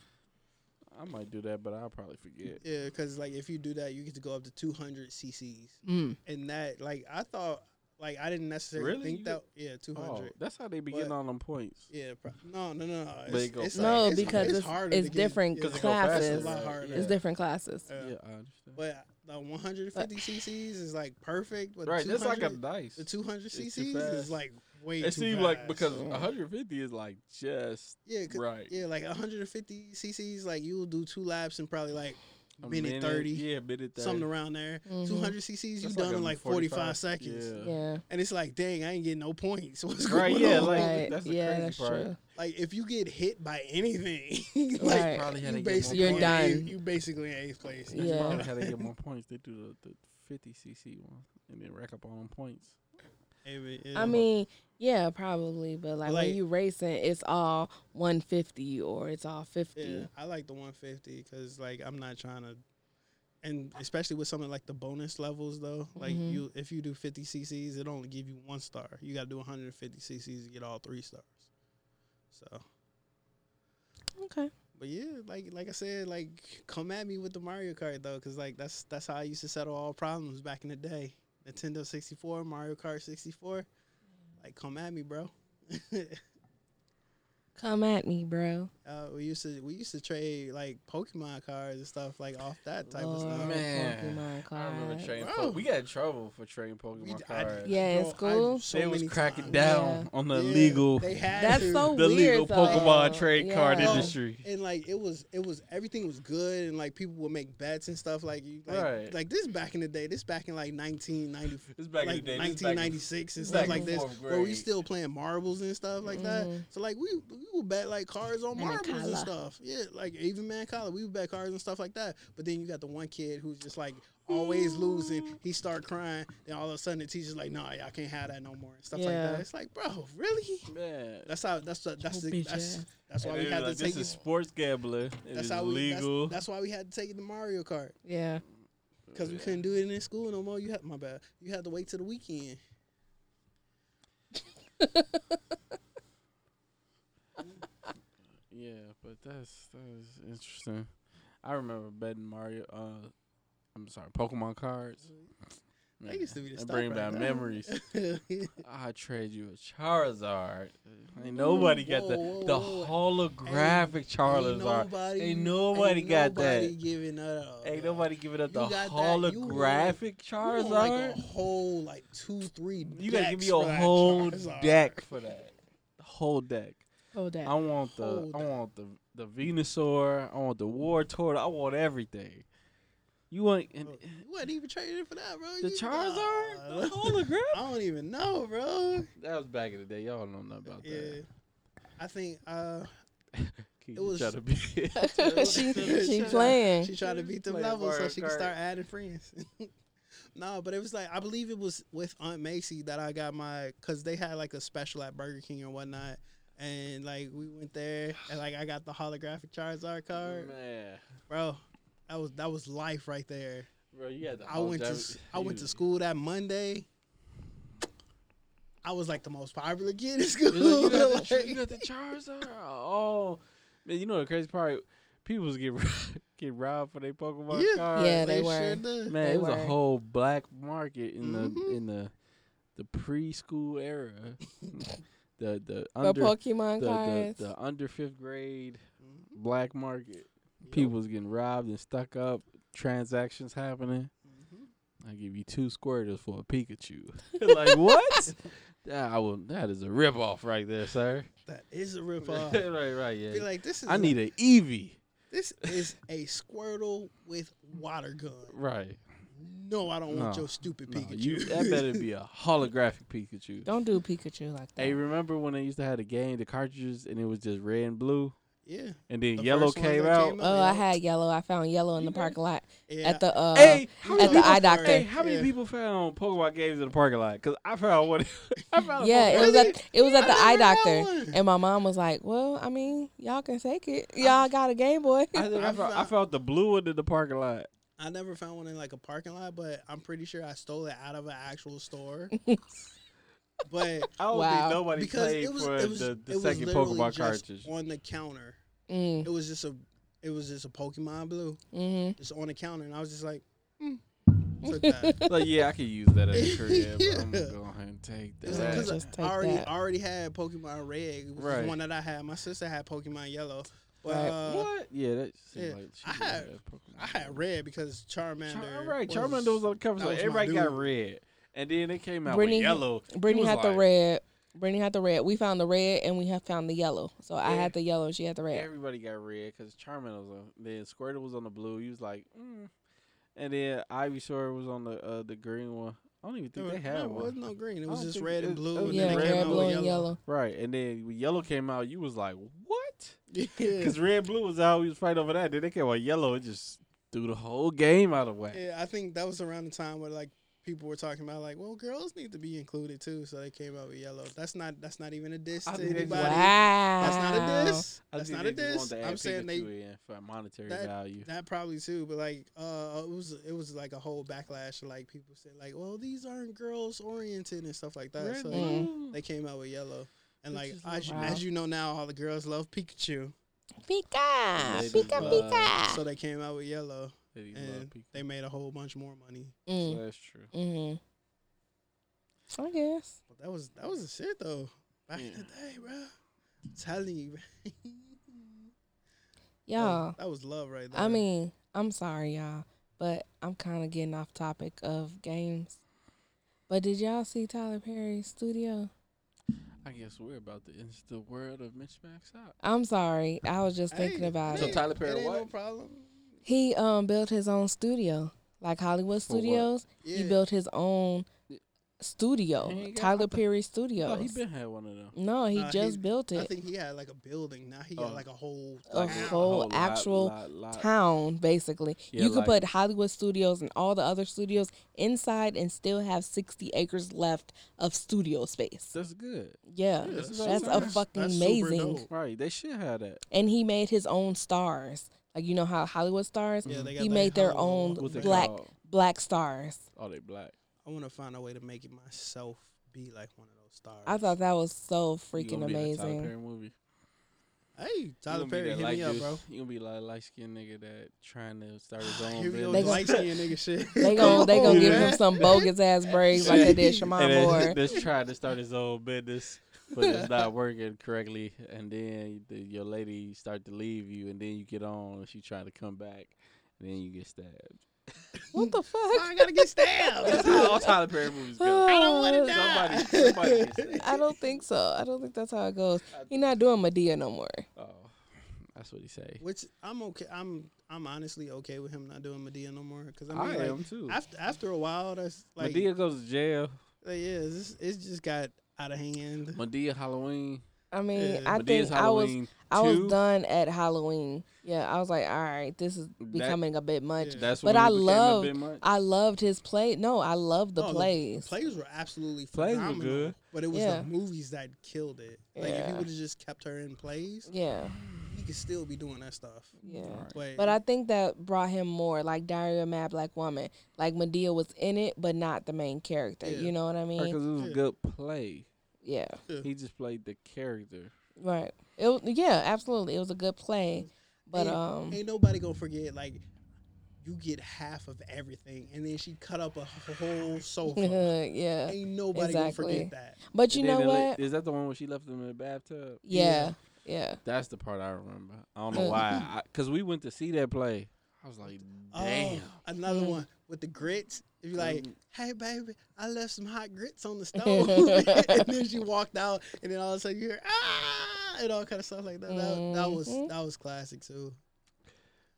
I might do that, but I'll probably forget. yeah, because like if you do that, you get to go up to 200 cc's, Mm. and that like I thought like I didn't necessarily Really? think You that. Yeah, 200. Oh, that's how they be But- getting all them points. Yeah, pro- no, no, no, no. It's, go it's. No, like, because it's, it's, harder it's to get- different yeah, 'Cause it go faster, classes. It's a lot harder. Yeah. It's different classes. Uh, yeah, I understand. But the 150 cc's is like perfect. But right, that's like a dice. the 200 cc's is like way It too seems like because Mm. 150 is like just yeah, 'cause- right. yeah, like 150 cc's, like you'll do two laps in probably like A minute, thirty, Yeah, minute thirty. something around there. Mhm. 200 cc's, you done like in like 45, 45 seconds. Yeah. Yeah. And it's like, dang, I ain't getting no points. What's Right, going yeah, on? like- right. that's the yeah, crazy that's part. true. Like if you get hit by anything, Right. like Probably had you to get more basically You're done. eighth- you basically in eighth place. That's Yeah. probably how they get more points. They do the, the 50 cc one and then rack up all them points. But, yeah. I mean, yeah, probably, but like, Like- when you racing, it's all 150 or it's all 50. yeah, I like the 150 because like I'm not trying to, and especially with something like the bonus levels though. Like Mhm. you, if you do 50 cc's, it only give you one star. You got to do 150 cc's to get all three stars. So. Okay. But yeah, like like I said, like come at me with the Mario Kart though, cause like that's that's how I used to settle all problems back in the day. Nintendo 64, Mario Kart 64. Like come at me, bro. Come at me, bro. Uh, we used to we used to trade like Pokemon cards and stuff like off that type of Lord, stuff. Man, Pokemon I remember trading. Po- we got in trouble for trading We- Pokemon I- cards. Yeah, in bro, I- school? so they was cracking times. down Yeah. on the Yeah, legal, They had That's to. so the weird. legal though. Pokemon trade card Yeah. industry. and like it was it was everything was good and like people would make bets and stuff like you like, Right. like this back in the day this back in like 1990 This back like in the day. this back in- 1996 and stuff like this fourth where we still playing marbles and stuff like that Mhm. so like we we would bet like cards on marbles and stuff yeah like even man collar we would bet cards and stuff like that but then you got the one kid who's just like always losing he start crying then all of a sudden the teacher's like nah y'all can't have that no more and stuff like that it's like bro really Man. that's how that's the, that's Your the, bitch that's that's why we had was to take this it is sports gambling. It that's is how we. legal. That's, that's why we had to take it to Mario Kart Yeah. because we couldn't do it in school no more. You had my bad. You had to wait till the weekend. Yeah, but that's that's interesting. I remember betting Mario. Uh, I'm sorry, Pokemon cards. That used to be the That bring right back there. memories. I trade you a Charizard. Ain't nobody got the whoa, the whoa. holographic Ain't Charizard. nobody, Ain't nobody got nobody that. Giving that up. Ain't nobody giving up the got that. You holographic You Charizard. like a whole like two, three. You gotta give me a whole deck for that. The whole deck. Hold that. I want the Whole I deck. want the the Venusaur. I want the Wartortle. I want everything. You want and You wasn't even trading for that, bro. the You- Charizard? Nah. The hologram? I don't even know, bro. That was back in the day. Y'all don't know nothing about Yeah, that. I think. uh Keith It was- trying to be she she She playing. She tried to beat them Playing levels so she could start adding friends. no, but it was like I believe it was with Aunt Macy that I got my because they had like a special at Burger King or whatnot, and like we went there and like I got the holographic Charizard card, Man, bro. That was that was life right there. bro, you had the I went to s- I went to school that Monday. I was like the most popular kid in school. You, got the, Like- you got the Charizard. Oh man, you know the crazy part? People was get get robbed for their Pokemon yeah, cards. Yeah, they sure were. did. Man, They it was were. a whole black market in Mhm. the in the the preschool era. the the For under Pokemon the, cards. the the under fifth grade Mhm. black market. Yep. People was getting robbed and stuck up. Transactions happening. Mhm. I give you two Squirtles for a Pikachu. like what? That I will. That is a rip off right there, sir. That is a rip off. right, right, yeah. Be like this is I a- need an Eevee. This is a Squirtle with water gun. Right. No, I don't want No, your stupid No, Pikachu. you, that better be a holographic Pikachu. Don't do Pikachu like that. Hey, remember when they used to have the game, the cartridges, and it was just red and blue, yeah. and then The yellow first ones came that out? came out. oh, I had yellow. I found yellow in the got- parking lot Yeah. at the uh hey, how at many at the people, eye doctor. Hey, how many Yeah. people found Pokemon games in the parking lot? Cause I found one. I found a yeah, it Pokemon- was at it was at I the eye never had doctor, one. and my mom was like, "Well, I mean, y'all can take it. Y'all got a Game Boy." I, think I, I found, I found- found the blue one in the parking lot. I never found one in like a parking lot, but I'm pretty sure I stole it out of an actual store. but I don't Wow. think nobody because paid it was for it was the, the it was second literally Pokemon just cartridge. on the counter. mm, It was just a it was just a Pokemon Blue hmm just on the counter, and I was just like, mm, that. like, yeah, I could use that at the crib. but I'm gonna go ahead and take that. because just I take already that. I already had Pokemon Red, which Right. is one that I had. My sister had Pokemon Yellow. But Right. uh, what? Yeah, that seems yeah, like I had- I had Red because Charmander. Char- right, was- Charmander was on the cover, so was my everybody got red, and then it came out Brittany- with yellow. Brittany was had the red. Brittany had the red. We found the red and we have found the yellow. So I had the yellow and she had the red. Everybody got red because Charmander was on. Then Squirtle was on the blue. He was like, mm. and then Ivysaur was on the uh, the green one. I don't even think There they had no, one. it was no green. It was just red and blue. and yeah, then red, red, came out blue, with and yellow. Right, and then when yellow came out, you was like, what? Yeah. Because red blue was out. We was fighting over that. Then they came out yellow. It just threw the whole game out of whack. Yeah, I think that was around the time where like people were talking about like, well, girls need to be included too, so they came out with yellow. That's not that's not even a diss I to think they just- anybody. Wow. That's not a diss. That's not a diss. wanted to add I'm saying they for monetary that- value. that probably too, but like uh it was it was like a whole backlash of like people said like, well, these aren't girls oriented and stuff like that. So they came out with yellow. And like as you, Wow. as you know now, all the girls love Pikachu. Pika, Ladies Pika, love- Pika. So they came out with yellow, Ladies and they made a whole bunch more money. Mm, So that's true. mm-hmm. I guess. But that was that was the shit though. Back in the day, bro. I'm telling you, y'all. That was love right there. I mean, I'm sorry, y'all, but I'm kind of getting off topic of games. But did y'all see Tyler Perry's studio? I guess we're about to enter the world of Mitch Max out. I'm sorry. I was just Hey, thinking about it So it. ain't- Tyler Perry it ain't no what? problem. He um built his own studio, like Hollywood For? Studios. Yeah. He built his own Yeah. Studio, He ain't got- I Tyler thought- Perry Oh, Studios. he been had one of them. no, he Nah, just he- built it. I think he had like a building. Now he Oh. got like a whole A town. whole lot- actual lot- lot- town basically Yeah, you could like- put hollywood studios and all the other studios inside and still have 60 acres left of studio space That's good. yeah, Yeah, that's that's what a fucking That's amazing. Right, they should have that. and he made his own stars like you know how hollywood stars Yeah, they got he like made their own What's it black called? black stars Oh, they black. I want to find a way to make it myself be like one of those stars. i thought that was so freaking gonna be in that Tyler amazing Perry movie. Hey, You Tyler gonna Perry, hit light me up, bro. You gonna be like light skinned nigga that trying to start his own Here we go, They with business. light skin nigga shit. they gonna they gonna give him some bogus ass braids like they did and Shemar then Moore. just trying to start his own business, but it's not working correctly. And then the, your lady start to leave you, and then you get on, and she trying to come back, and then you get stabbed. What the fuck I gotta get stabbed. That's how all Tyler Perry movies go. I don't want to Uh, die. Somebody, somebody gets stabbed. I don't think so. I don't think that's how it goes. He not doing Madea no more. Oh, that's what he say. Which I'm okay. I'm I'm honestly okay with him not doing Madea no more. Because I I, like, am too. after after a while, that's like, Madea goes to jail. like, yeah, it's, it's just got out of hand. Madea Halloween. I mean, Yeah. I think I was Halloween. I was done at Halloween. Yeah, I was like, all right, this is That- becoming a bit much. Yeah. That's But I it love- I loved his play. No, I loved the No, plays. The plays were absolutely Plays were good. But it was Yeah. the movies that killed it. Like if he would have just kept her in plays, yeah, he could still be doing that stuff. yeah. Right. But, But I think that brought him more like Diary of a Mad Black Woman. Like Madea was in it, but not the main character. Yeah. You know what I mean? Because it was Yeah. a good play. Yeah, He just played the character. right. It was, yeah, absolutely. It was a good play, but Ain't- um, ain't nobody gonna forget like you get half of everything, and then she cut up a whole sofa. yeah. ain't nobody exactly. gonna forget that. But you And know then they let- what? Is that the one where she left him in the bathtub? Yeah, yeah. That's the part I remember. I don't know why. Because we went to see that play. I was like, damn. Oh, another Mm. one with the grits. If you're like, Mm. hey baby, I left some hot grits on the stove, and then she walked out, and then all of a sudden you hear ah, and all kind of stuff like that. That, that was Mhm. that was classic too.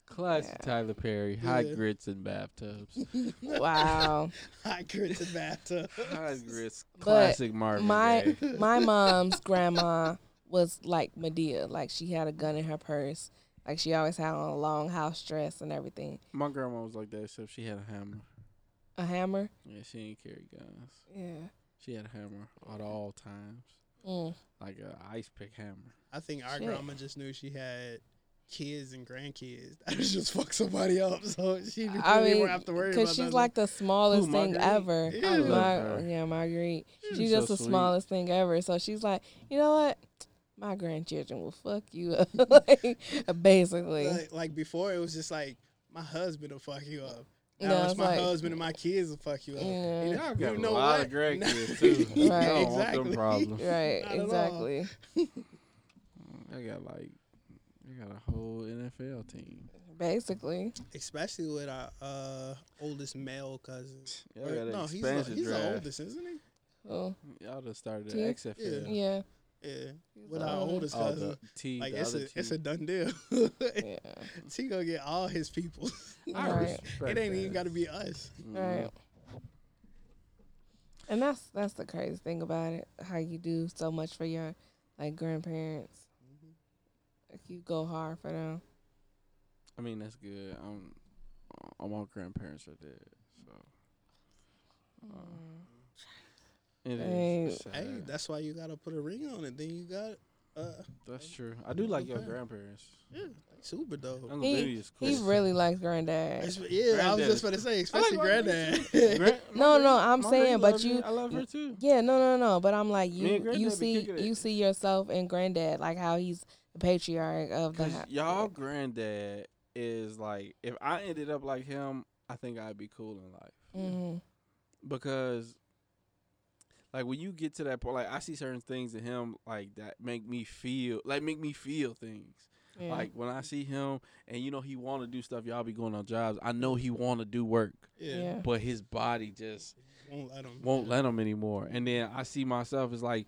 Classic Yeah. Tyler Perry. Hot Yeah. grits and bathtubs. Wow. hot grits and bathtub. Hot grits. But Classic Marvin my Gaye. my mom's grandma was like Madea. Like she had a gun in her purse. Like she always had on a long house dress and everything. My grandma was like that, except she had a hammer. A hammer. Yeah, she didn't carry guns. Yeah. She had a hammer at all times. Mm. Like a ice pick hammer. I think our Shit. grandma just knew she had kids and grandkids. That was just fuck somebody up, so she didn't I really mean, have to worry about because she's nothing. like the smallest Who, thing ever. Yeah. I love Mar- her. yeah, Marguerite. She's She's so just the sweet. smallest thing ever. So she's like, you know what? My grandchildren will fuck you up. like, basically. like, like before, it was just like my husband will fuck you up. No, Now it's it's my like- husband and my kids will fuck you up. Yeah. You, Y'all you got know a lot what? of grandkids too. Right. Y'all don't want exactly. them problems. Right, Not exactly. I got like, I got a whole NFL team. Basically. Especially with our uh, oldest male cousin. Y'all Or- no, he's, the, he's the oldest, isn't he? Oh, Y'all done started T? the XFL. yeah. Yeah, He's with our oldest Oh, cousin. the T, like it's other a it's a done deal. Yeah. T gonna get all his people. I Right. respect it ain't even got to be us. Right. Mm-hmm. And that's that's the crazy thing about it. How you do so much for your like grandparents. Mm-hmm. Like you go hard for them. I mean, that's good. I'm, I'm all grandparents are dead, so uh, it Hey. Hey, that's why you gotta put a ring on it. Then you got uh that's true. I do like your grandparents. yeah, super dope. Uncle He- cool. He really likes granddad. It's- yeah, I was just is about to say, especially like my granddad. Gran- No, no, I'm my saying, but love you- me. I love her too. Yeah, no, no, no. But I'm like you. You see, you see yourself in granddad, like how he's the patriarch of the. Cause y'all granddad is like, if I ended up like him, I think I'd be cool in life. Mhm. because like when you get to that point like i see certain things in him like that make me feel like make me feel things Yeah. like when i see him and you know he want to do stuff y'all be going on jobs i know he want to do work yeah. yeah. but his body just won't let him. won't let him anymore and then i see myself as like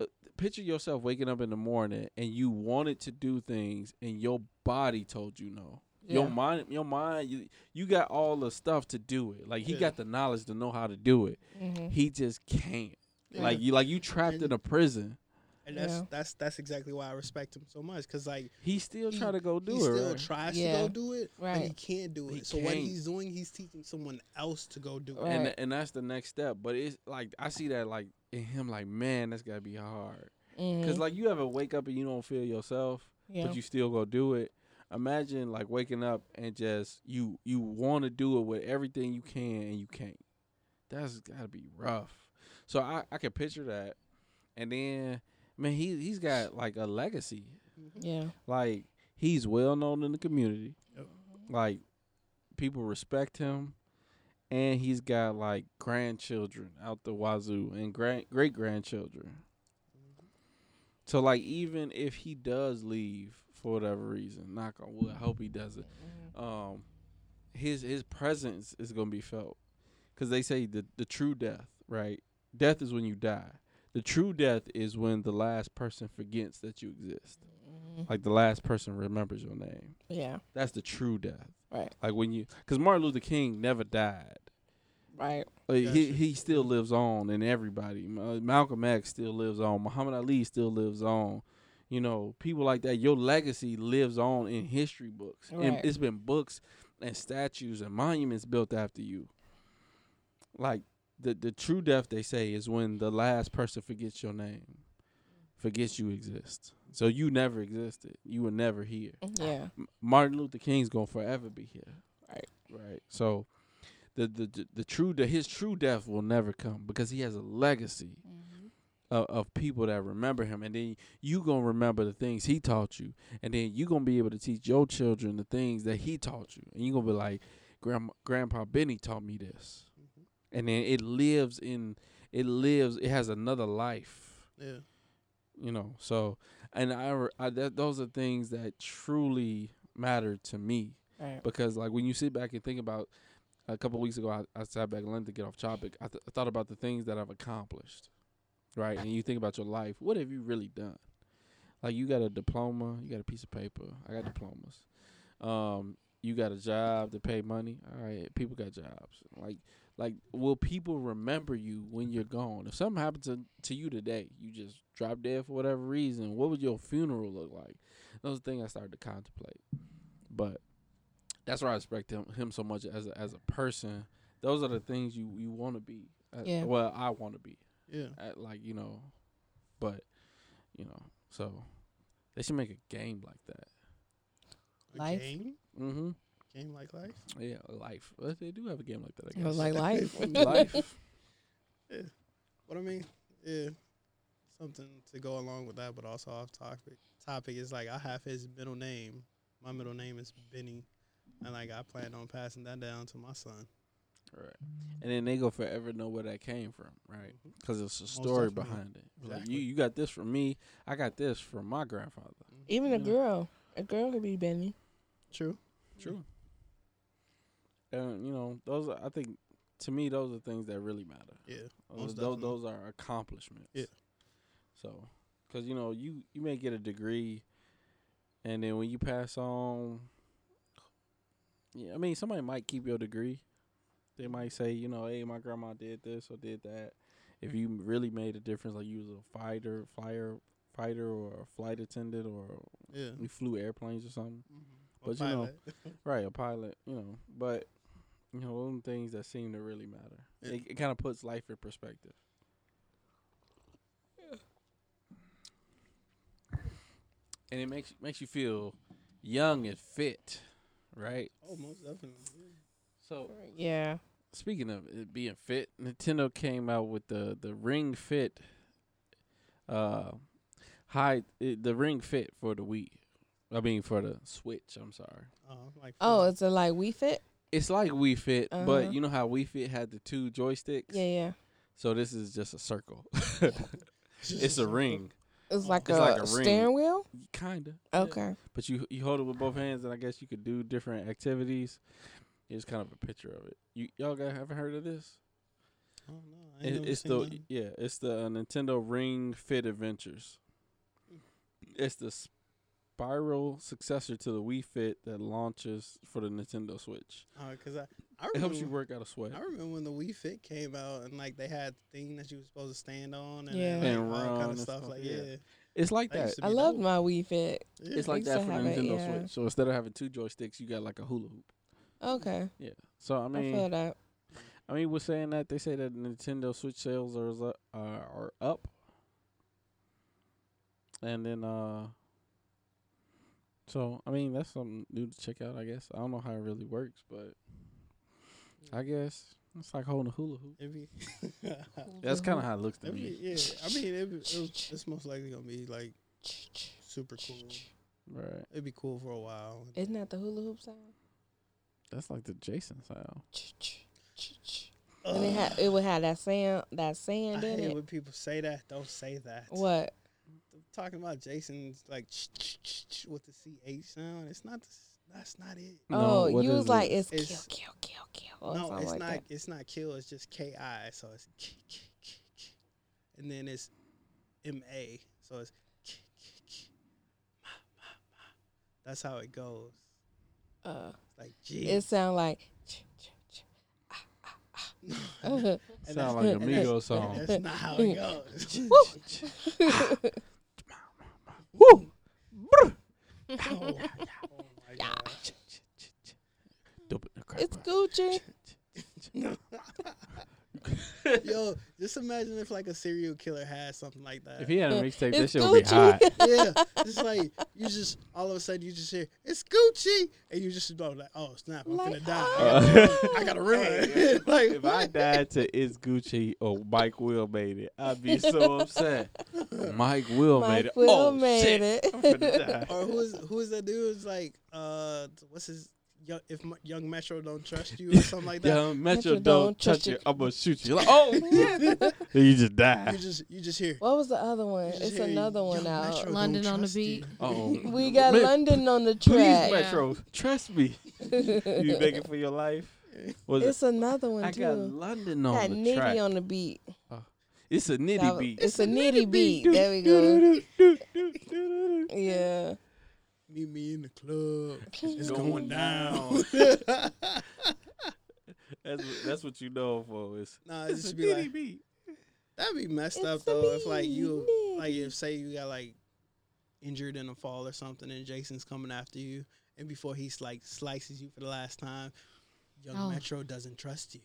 uh, picture yourself waking up in the morning and you wanted to do things and your body told you no your mind your mind you, you got all the stuff to do it like he Yeah. got the knowledge to know how to do it Mhm. he just can't. Yeah. Like you, like you trapped And- in a prison. And that's Yeah. that's that's exactly why I respect him so much. Cause like He still He- try to go do he it. He still right? tries Yeah. to go do it, but he can't do it. He so what can't. he's doing, he's teaching someone else to go do it. Right. and and that's the next step. But it's like I see that like in him, like man, that's gotta be hard. Cause Mhm. like you ever wake up and you don't feel yourself, yeah. but you still go do it. Imagine like waking up and just you you want to do it with everything you can and you can't. That's gotta be rough. So I I can picture that, and then man, he he's got like a legacy. Mm-hmm. yeah. Like he's well known in the community. Yep. Like people respect him, and he's got like grandchildren out the wazoo and grand great grandchildren. Mm-hmm. So like even if he does leave for whatever reason, knock on wood, I hope he doesn't. Um, his his presence is gonna be felt, because they say the the true death, right? Death is when you die. The true death is when the last person forgets that you exist. Mhm. Like the last person remembers your name. Yeah. That's the true death. Right. Like when you, because Martin Luther King never died. Right. Like he Gotcha. he still lives on in everybody. Malcolm X still lives on. Muhammad Ali still lives on. You know, people like that. Your legacy lives on in history books, and it's been books and statues and monuments built after you. Like the the true death they say is when the last person forgets your name, forgets you exist. So you never existed. You were never here. Yeah. Martin Luther King's gonna forever be here. Right. Right. So the the the, the true de- his true death will never come because he has a legacy mm-hmm. Of, of people that remember him, and then you gonna remember the things he taught you, and then you gonna be able to teach your children the things that he taught you, and you gonna be like, Grandma, Grandpa Benny taught me this, mm-hmm. and then it lives in it lives it has another life. Yeah. you know so and i, I that, those are things that truly matter to me. Right. because like when you sit back and think about a couple of weeks ago I, I sat back and learned to get off topic. I, th- I thought about the things that i've accomplished right? And you think about your life what have you really done? Like you got a diploma you got a piece of paper. I got diplomas. Um you got a job to pay money all right? People got jobs. Like like will people remember you when you're gone? If something happened to, to you today you just drop dead for whatever reason what would your funeral look like? Those are things i started to contemplate. But that's why i respect him, him so much as a, as a person. Those are the things you, you want to be. Uh, Yeah. well i want to be Yeah. at like you know but you know so they should make a game like that A Life? game? mm-hmm Game like life? yeah life well, they do have a game like that i It was guess like life. life Yeah. What I mean, yeah, something to go along with that, but also off topic. Topic is like I have his middle name. My middle name is Benny, and like I plan on passing that down to my son. Right. And then they go forever know where that came from, right? Mhm. Because it's a story behind it. Like you, you got this from me. I got this from my grandfather. Even a Yeah. girl. A girl could be Benny. True. True. And you know, those are, I think to me, those are things that really matter. Yeah. Those, Most those, those are accomplishments. Yeah. So, because you know, you you may get a degree, and then when you pass on, yeah, I mean, somebody might keep your degree. They might say, you know, hey, my grandma did this or did that. If you really made a difference, like you was a fighter, flyer, fighter, or a flight attendant, or Yeah. you flew airplanes or something, Mhm. But Or you know, right? A pilot, you know. But you know, those things that seem to really matter. Yeah. It, it kind of puts life in perspective. And it makes makes you feel young and fit, right? oh, most definitely. So Yeah. Speaking of it being fit, Nintendo came out with the the Ring Fit, uh, high it, the Ring Fit for the Wii. I mean for the Switch. I'm sorry. Oh, like Oh, it's a like Wii Fit. It's like Wii Fit, Uh-huh. but you know how Wii Fit had the two joysticks. Yeah, yeah. So this is just a circle. it's a ring, It's like It's a, like a ring. steering wheel. kinda. Okay. But you you hold it with both hands, and I guess you could do different activities. It's kind of a picture of it. You y'all guys haven't heard of this? Oh, no, I ain't It, it's the none. yeah, it's the uh, Nintendo Ring Fit Adventures. It's the spiral successor to the Wii Fit that launches for the Nintendo Switch. Oh, cause I, I It helps you work out a sweat. I remember when the Wii Fit came out and like they had the thing that you were supposed to stand on and, Yeah. then, And like, all run kind of stuff. stuff, Like yeah. yeah, It's like That that. I be love dope. my Wii Fit. yeah. It's like that for the have it, Nintendo yeah. Switch. So instead of having two joysticks, you got like a hula hoop. Okay. Yeah. So I I, mean, feel that. I mean, we're saying that they say that Nintendo Switch sales are is up- uh, are up, and then uh, so I mean that's something new to check out. I guess I don't know how it really works, but I guess it's like holding a hula hoop. Be, That's kind of how it looks to it'd be, me. yeah. I mean, it, it was, it's most likely gonna be like super cool. Right. It'd be cool for a while. Isn't that the hula hoop sound? That's like the Jason sound. And it had it would have that sand that I in hate it. when people say that. Don't say that. What? talking about Jason's like with the ch sound. It's not. The, that's not it. oh, what you is was like it? it's, It's- kill, kill, kill, kill. Or no, something it's like not. That. It's not kill. It's just K I. So it's k, k, k, k. and then it's M A. So it's k, k, k, ma, ma, ma. That's how it goes. Uh, It's like geez. it sound like. and Sound like a and Migos song. That's not how it goes. Woo! oh my god. Dope it, the crap it's out. Gucci. Yo, just imagine if like a serial killer had something like that. If he had a mixtape, this shit would be hot. Yeah, just like you just all of a sudden you just hear it's Gucci, and you just know like, oh snap, I'm Like, gonna die. oh. I gotta run. Like if I died to It's Gucci or Mike Will made it, I'd be so upset. Mike Will made it. Will oh made shit! it. I'm finna die. or who's who's that dude? It's like uh, what's his young, if M- young Metro don't trust you or something like that. Yo, Metro, Metro don't, don't touch touch you. I'm gonna shoot you. Like, oh shit! Then you just die. You just you just hear. What was the other one? It's hear, another one "Young out. Metro London on the beat. Oh, We got Man, London on the track. Please, track. Metro, trust me. you begging for your life? Was It's another one I too. got London on That the Nitti track. on the beat. Uh, it's a Nitti That was- beat. It's a Nitti beat. There we go. Yeah. Meet me in the club. It's Going going down. down. That's what, that's what you know for. It's, nah, it it's a just be like beat. that'd be messed It's up a though. If like you like if say you got like injured in a fall or something, and Jason's coming after you, and before he's like slices you for the last time, young Oh. Metro doesn't trust you.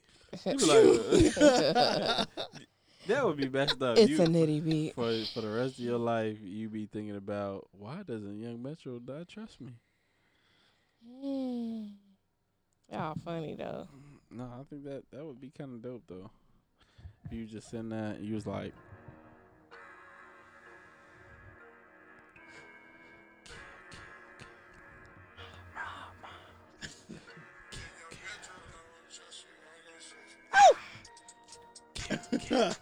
You be like, that would be messed up. It's You- a Nitti beat. for for the rest of your life, you be thinking about why doesn't Young Metro not trust me? Mm. Y'all funny though. No, I think that that would be kind of dope though. If you just send that, and you was like,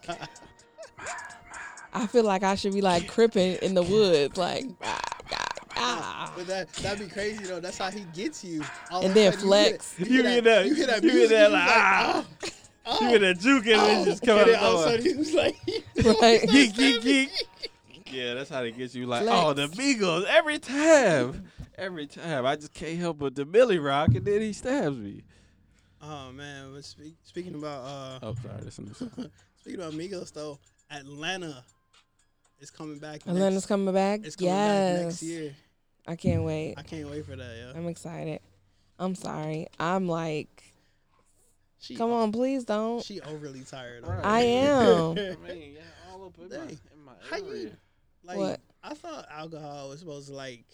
I feel like I should be like cripping in the woods, like ah, ah, ah. But that that'd be crazy though. That's how he gets you. All And then sudden flex. You You hear hear that- that? You hear that you hear that like, you ah. "Ah." You get that juke and it just come out and of then all of a nowhere. sudden he was like, Like, Geek, geek, geek. Yeah, that's how they get you. Like, Flex. oh, the Migos every time, every time. I just can't help but the Milly Rock, and then he stabs me. oh man. But speak, speaking about uh, Oh, sorry, that's a new song. Speaking about Amigos, though, Atlanta is coming back. Atlanta's next, coming back. It's coming yes. back next year. I can't wait. I can't wait for that, yo. I'm excited. I'm sorry. I'm like, She, come on, please don't. She overly tired. Right. I am. Man, yeah, all up in my, in my How you- like, What? I thought alcohol was supposed to like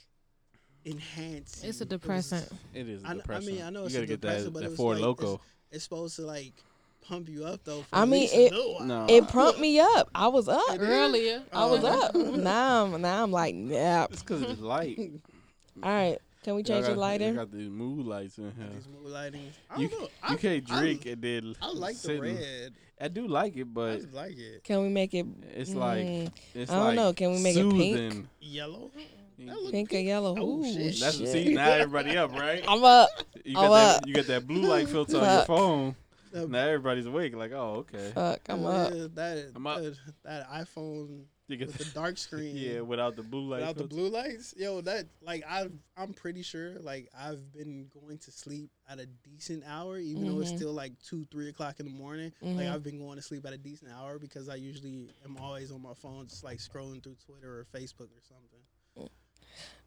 enhance. It's a you. It was- depressant. It is. I- I mean, I know you it's gotta a get depressant, that, but it was Ford like- Loco. It's supposed to like pump you up though. For I mean, it- little. No. It pumped me up. I was up. It did? Earlier. I was Oh. up. Now I'm now I'm like, nap. It's because it's light. All right. Can we change Y'all the lighting? lighter? You got these mood lights in here. These mood lightings. I You, don't know. you I, can't I- drink and then. I, like the sit and- red. I do like it, I but just like it. Can we make it it's like mm, it's I don't like know. Can we make it pink? Yellow. That look pink or yellow? Oh, Ooh, shit. That's shit. see now everybody up, right? I'm up. You I'm got that up. you got that blue light filter on your phone. The- Now everybody's awake. Like, oh, okay. Fuck, I'm up. yeah, That, I'm up. that that iPhone You get with the dark screen. yeah, without the blue light. without the blue lights, yo, that like I I'm pretty sure like I've been going to sleep at a decent hour, even though it's Mhm. still like two, three o'clock in the morning. Like Mhm. I've been going to sleep at a decent hour because I usually am always on my phone, just like scrolling through Twitter or Facebook or something.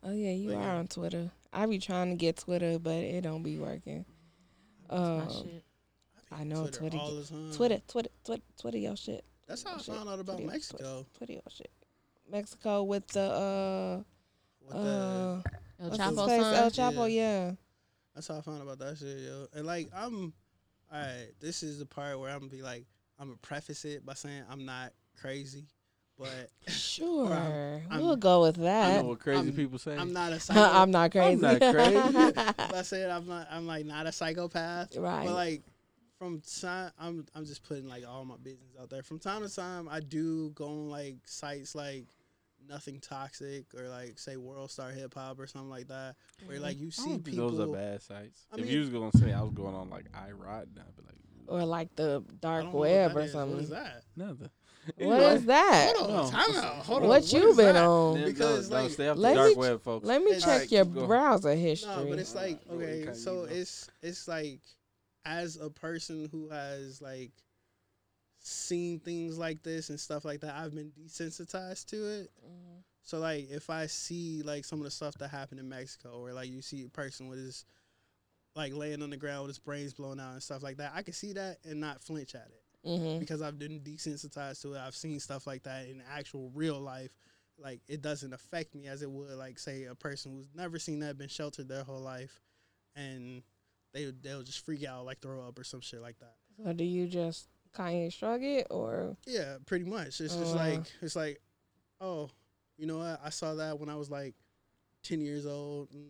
Oh yeah, you But, are yeah. on Twitter. I be trying to get Twitter, but it don't be working. That's my Um, shit. be I know Twitter all get- the time. Twitter, Twitter, Twitter, Twitter, your shit. That's how I shit. found out about Twitter, Mexico. Twitter, your shit. Mexico with the uh With uh the, El Chapo face? son. El Chapo, Yeah. yeah. that's how I found out about that shit, yo. And like I'm, all right. This is the part where I'm gonna be like, I'm gonna preface it by saying I'm not crazy, but Sure, I'm- we'll go with that. I that. know what crazy I'm- people say. I'm not a psycho. I'm not crazy. not crazy. I said I'm not. I'm like not a psychopath. right. But like from time, I'm I'm just putting like all my business out there. From time to time, I do go on like sites like Nothing Toxic or like say World Star Hip Hop or something like that, where like you I see don't think people. those are bad sites. I if mean- you was gonna say I was going on like iRod, I'd be like, or like the dark don't know what web or is. something. What is that? nothing. What is that? Hold on, No. time out. Hold on. What you been that? on? Then Because, don't, don't like, stay off the let dark me- web, folks. Let me It's- check Alright, your browser history. No, but it's like okay, so it's it's like as a person who has like seen things like this and stuff like that, I've been desensitized to it. Mhm. So like if I see like some of the stuff that happened in Mexico or like you see a person with his like laying on the ground with his brains blown out and stuff like that, I can see that and not flinch at it Mhm. because I've been desensitized to it. I've seen stuff like that in actual real life. Like it doesn't affect me as it would like say a person who's never seen that, been sheltered their whole life, and they they'll just freak out like throw up or some shit like that. So do you just Kanye shrug it or Yeah, pretty much. It's just Uh. like it's like, oh, you know what? I saw that when I was like ten years old. And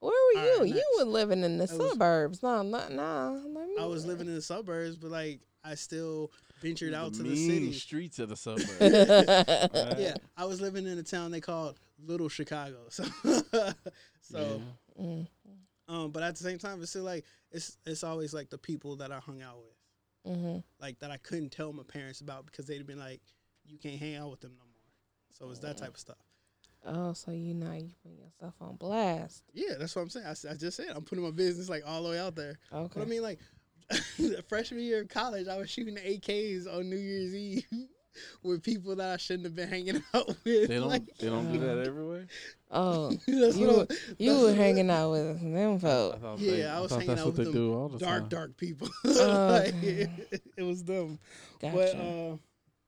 where were you? right, you next. were living in the I was- suburbs. No, not nah. Let me, I was living in the suburbs, but like I still ventured out to mean the city. streets of the suburbs. yeah. Yeah, I was living in a town they called Little Chicago. So, so Yeah. Mm, um, but at the same time, it's still like it's it's always like the people that I hung out with, mhm. like that I couldn't tell my parents about because they'd been like, you can't hang out with them no more. So it's that type of stuff. Oh, so you know you put yourself on blast. Yeah, that's what I'm saying. I, I just said I'm putting my business like all the way out there. Okay. But I mean, like freshman year of college, I was shooting AKs on New Year's Eve with people that I shouldn't have been hanging out with. They don't. like, they don't do that Uh, everywhere. oh, that's you what were, I'm- you were what- hanging out with them folks. Yeah, they- I was thought hanging that's out what with they them do all the dark, time. dark people. Oh, like, it, it was them. Gotcha. But uh,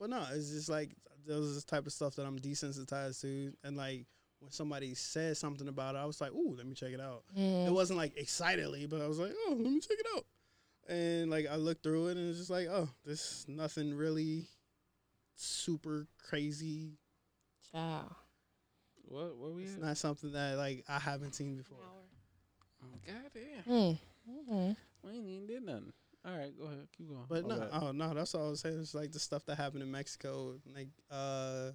but no, it's just like those is the type of stuff that I'm desensitized to, and like when somebody says something about it, I was like, ooh, let me check it out. Mm. It wasn't like excitedly, but I was like, oh, let me check it out. And like I looked through it, and it's just like, oh, this nothing really super crazy. Child. What? What we? It's At? not something that like I haven't seen before. God damn. Mm. Mhm. We ain't even did nothing. All right, go ahead. Keep going. But My no, bad. oh no, that's all I was saying. It's like the stuff that happened in Mexico. Like uh,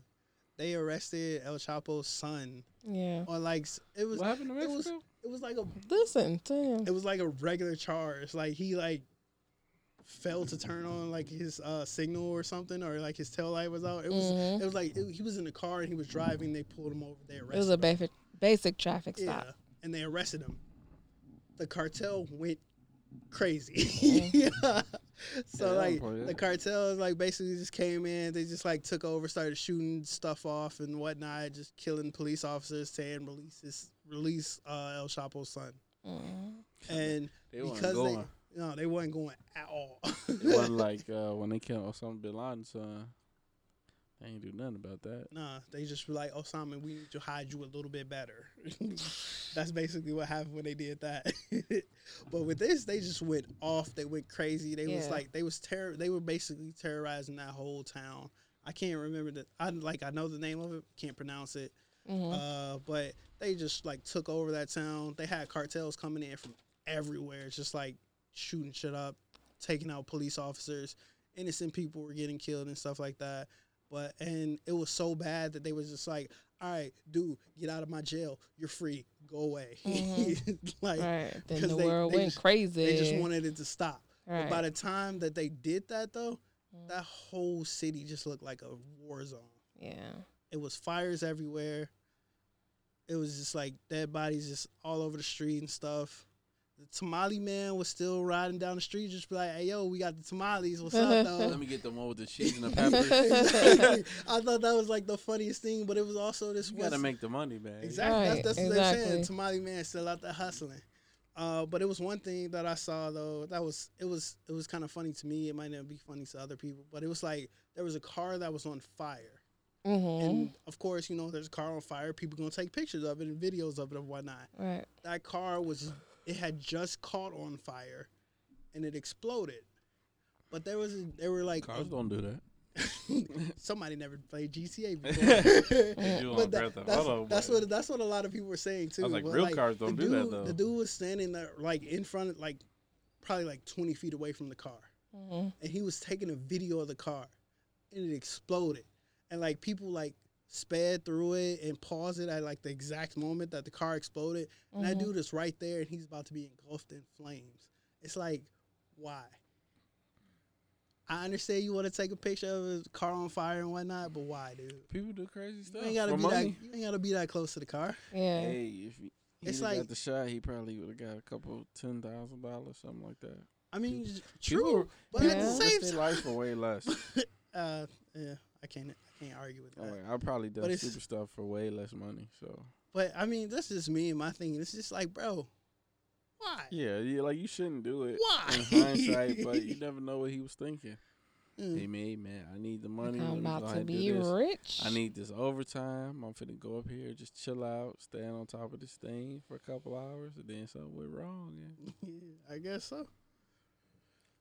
they arrested El Chapo's son Yeah. on like it was what happened to it was- it was like a Listen to him. it was like a regular charge. Like he like failed to turn on like his uh, signal or something, or like his tail light was out. It was Mhm. it was like it, he was in the car and he was driving. They pulled him over. They arrested. It was a basic basic traffic stop. Yeah, stop. and they arrested him. The cartel went crazy. Mm-hmm. yeah. So Yeah, like boy, yeah. the cartel like basically just came in. They just like took over, started shooting stuff off and whatnot, just killing police officers, saying release this, release uh, El Chapo's son. Mhm. And They because they no, they wasn't going at all. It wasn't like uh, when they killed Osama bin Laden's son. They ain't do nothing about that. Nah, they just were like, Osama, we need to hide you a little bit better. That's basically what happened when they did that. but with this, they just went off. They went crazy. They was like, they was terror. They were basically terrorizing that whole town. I can't remember the. I like. I know the name of it. Can't pronounce it. Mhm. Uh, but they just like took over that town. They had cartels coming in from everywhere, It's just like shooting shit up, taking out police officers. Innocent people were getting killed and stuff like that. But and it was so bad that they was just like, "All right, dude, get out of my jail. You're free. Go away." like right. Then the they- world they went just- crazy. they just wanted it to stop. right. But by the time that they did that, though, Mm. that whole city just looked like a war zone yeah. it was fires everywhere. It was just like dead bodies just all over the street and stuff. The tamale man was still riding down the street, just be like, "Hey yo, we got the tamales. What's up, though? Let me get the one with the cheese and the peppers. Exactly. I thought that was like the funniest thing, but it was also this you gotta was- make the money, man. Exactly. Right, That's, that's what they're saying. exactly. Tamale man still out there hustling. Uh, but it was one thing that I saw though that was it was it was kind of funny to me. It might not be funny to other people, but it was like there was a car that was on fire. Mm-hmm. And of course, you know, there's a car on fire. People gonna take pictures of it and videos of it and whatnot. right. That car was, it had just caught on fire, and it exploded. But there was, there were like Cars don't do that. somebody never played GTA before. But that- that's, Auto, that's but- what that's what a lot of people were saying too. I was like, But, real cars don't do that, though. The dude was standing there, like in front, of, like probably like twenty feet away from the car Mm-hmm. and he was taking a video of the car and it exploded and like people like sped through it and paused it at like the exact moment that the car exploded and that Mhm. dude is right there and he's about to be engulfed in flames it's like why i understand you want to take a picture of a car on fire and whatnot but why dude People do crazy you stuff ain't gotta for be money. that you ain't gotta be that close to the car Yeah. Hey, if he, he It's like- got the shot, he probably would have got a couple ten thousand dollars, something like that. i mean People- true but at Yeah. the People same risk their time life for way less. uh yeah i can't i can't argue with that Oh, wait, I probably done But it's- stupid stuff for way less money. So but i mean that's just me and my thing it's just like bro why yeah, yeah, like you shouldn't do it Why? in hindsight, but you never know what he was thinking. Mm. Hey man, man, I need the money. I'm about to be rich. I need this overtime. I'm finna go up here, just chill out, stand on top of this thing for a couple hours, and then something went wrong. And Yeah, I guess so.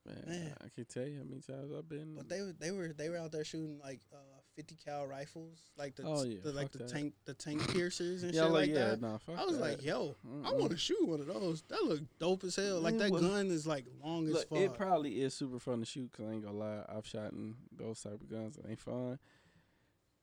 Man, Man. I can tell you how many times I've been. But they were they were they were out there shooting like uh, fifty cal rifles, like the, Oh, yeah, the like fuck the that. tank the tank piercers and yeah, shit like, like yeah, that. nah, fuck I was that. like, yo, I Mm-mm. want to shoot one of those. That look dope as hell. Like that gun is like long as fuck. it probably is super fun to shoot because I ain't gonna lie, I've shot in those type of guns that ain't fun.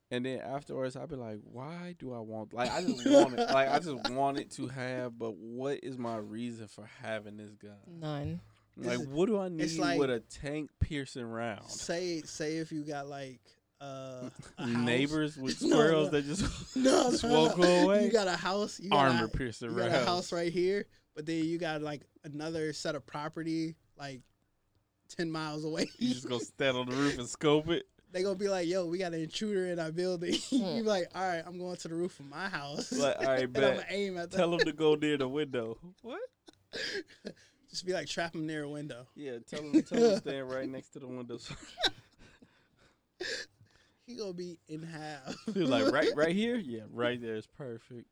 And then afterwards, I'd be like, why do I want? Like, I just want it. Like, I just want it to have. But what is my reason for having this gun? None. Like, It's- what do I need like- with a tank piercing round? say say if you got like uh. Neighbors with squirrels no. that just no, no, no. away. You got a house. You got armor a, piercing you got a house right here, but then you got like another set of property like ten miles away. You just go stand on the roof and scope it. they gonna be like, "Yo, we got an intruder in our building." you be like, "All right, I'm going to the roof of my house." Like, all right, and I'm aim at Tell them. them to go near the window. What? Just be like, trap them near a window. Yeah, tell them, tell them to stand right next to the window. He gonna be in half. Like, right, right here. Yeah, right there is perfect.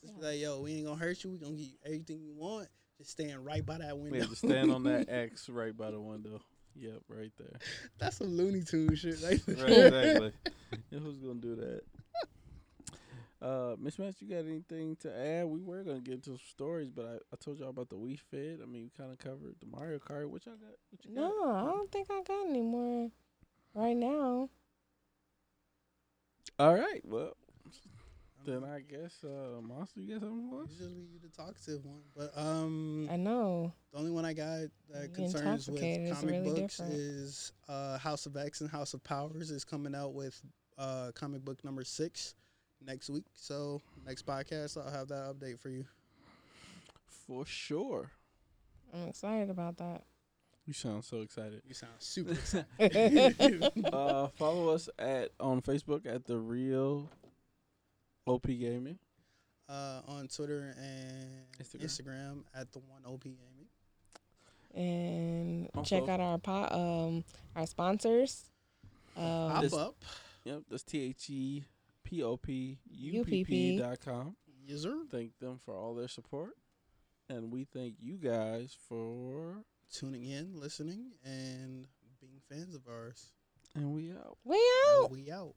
Just be like, "Yo, we ain't gonna hurt you. We gonna get you everything you want. Just stand right by that window." Yeah, just stand on that X right by the window. Yep, right there. That's some Looney Tune shit, right? Right, exactly. yeah, who's gonna do that? Uh, Miss Match, you got anything to add? We were gonna get into some stories, but I, I told y'all about the Wii Fit. I mean, we kind of covered the Mario Kart. What y'all got? What you got? No, I don't think I got any more right now. All right. Well, then I guess uh, Monster, you got something for us? Usually you the talkative one, but um, I know. the only one I got that concerns with comic really books different. is uh, House of X and House of Powers is coming out with uh, comic book number six next week. So next podcast, I'll have that update for you. For sure. I'm excited about that. You sound so excited. You sound super excited. uh, follow us at on Facebook at the real OP Gaming. uh, on Twitter and Instagram. Instagram. at the one OP Gaming. and Also- check out our po- um our sponsors. Um, Pop this- up. Yep, that's T H E P O P U P UPP. P dot com. Yes, sir. Thank them for all their support. And we thank you guys for Tuning in, listening, and being fans of ours. and we out. we out. We out.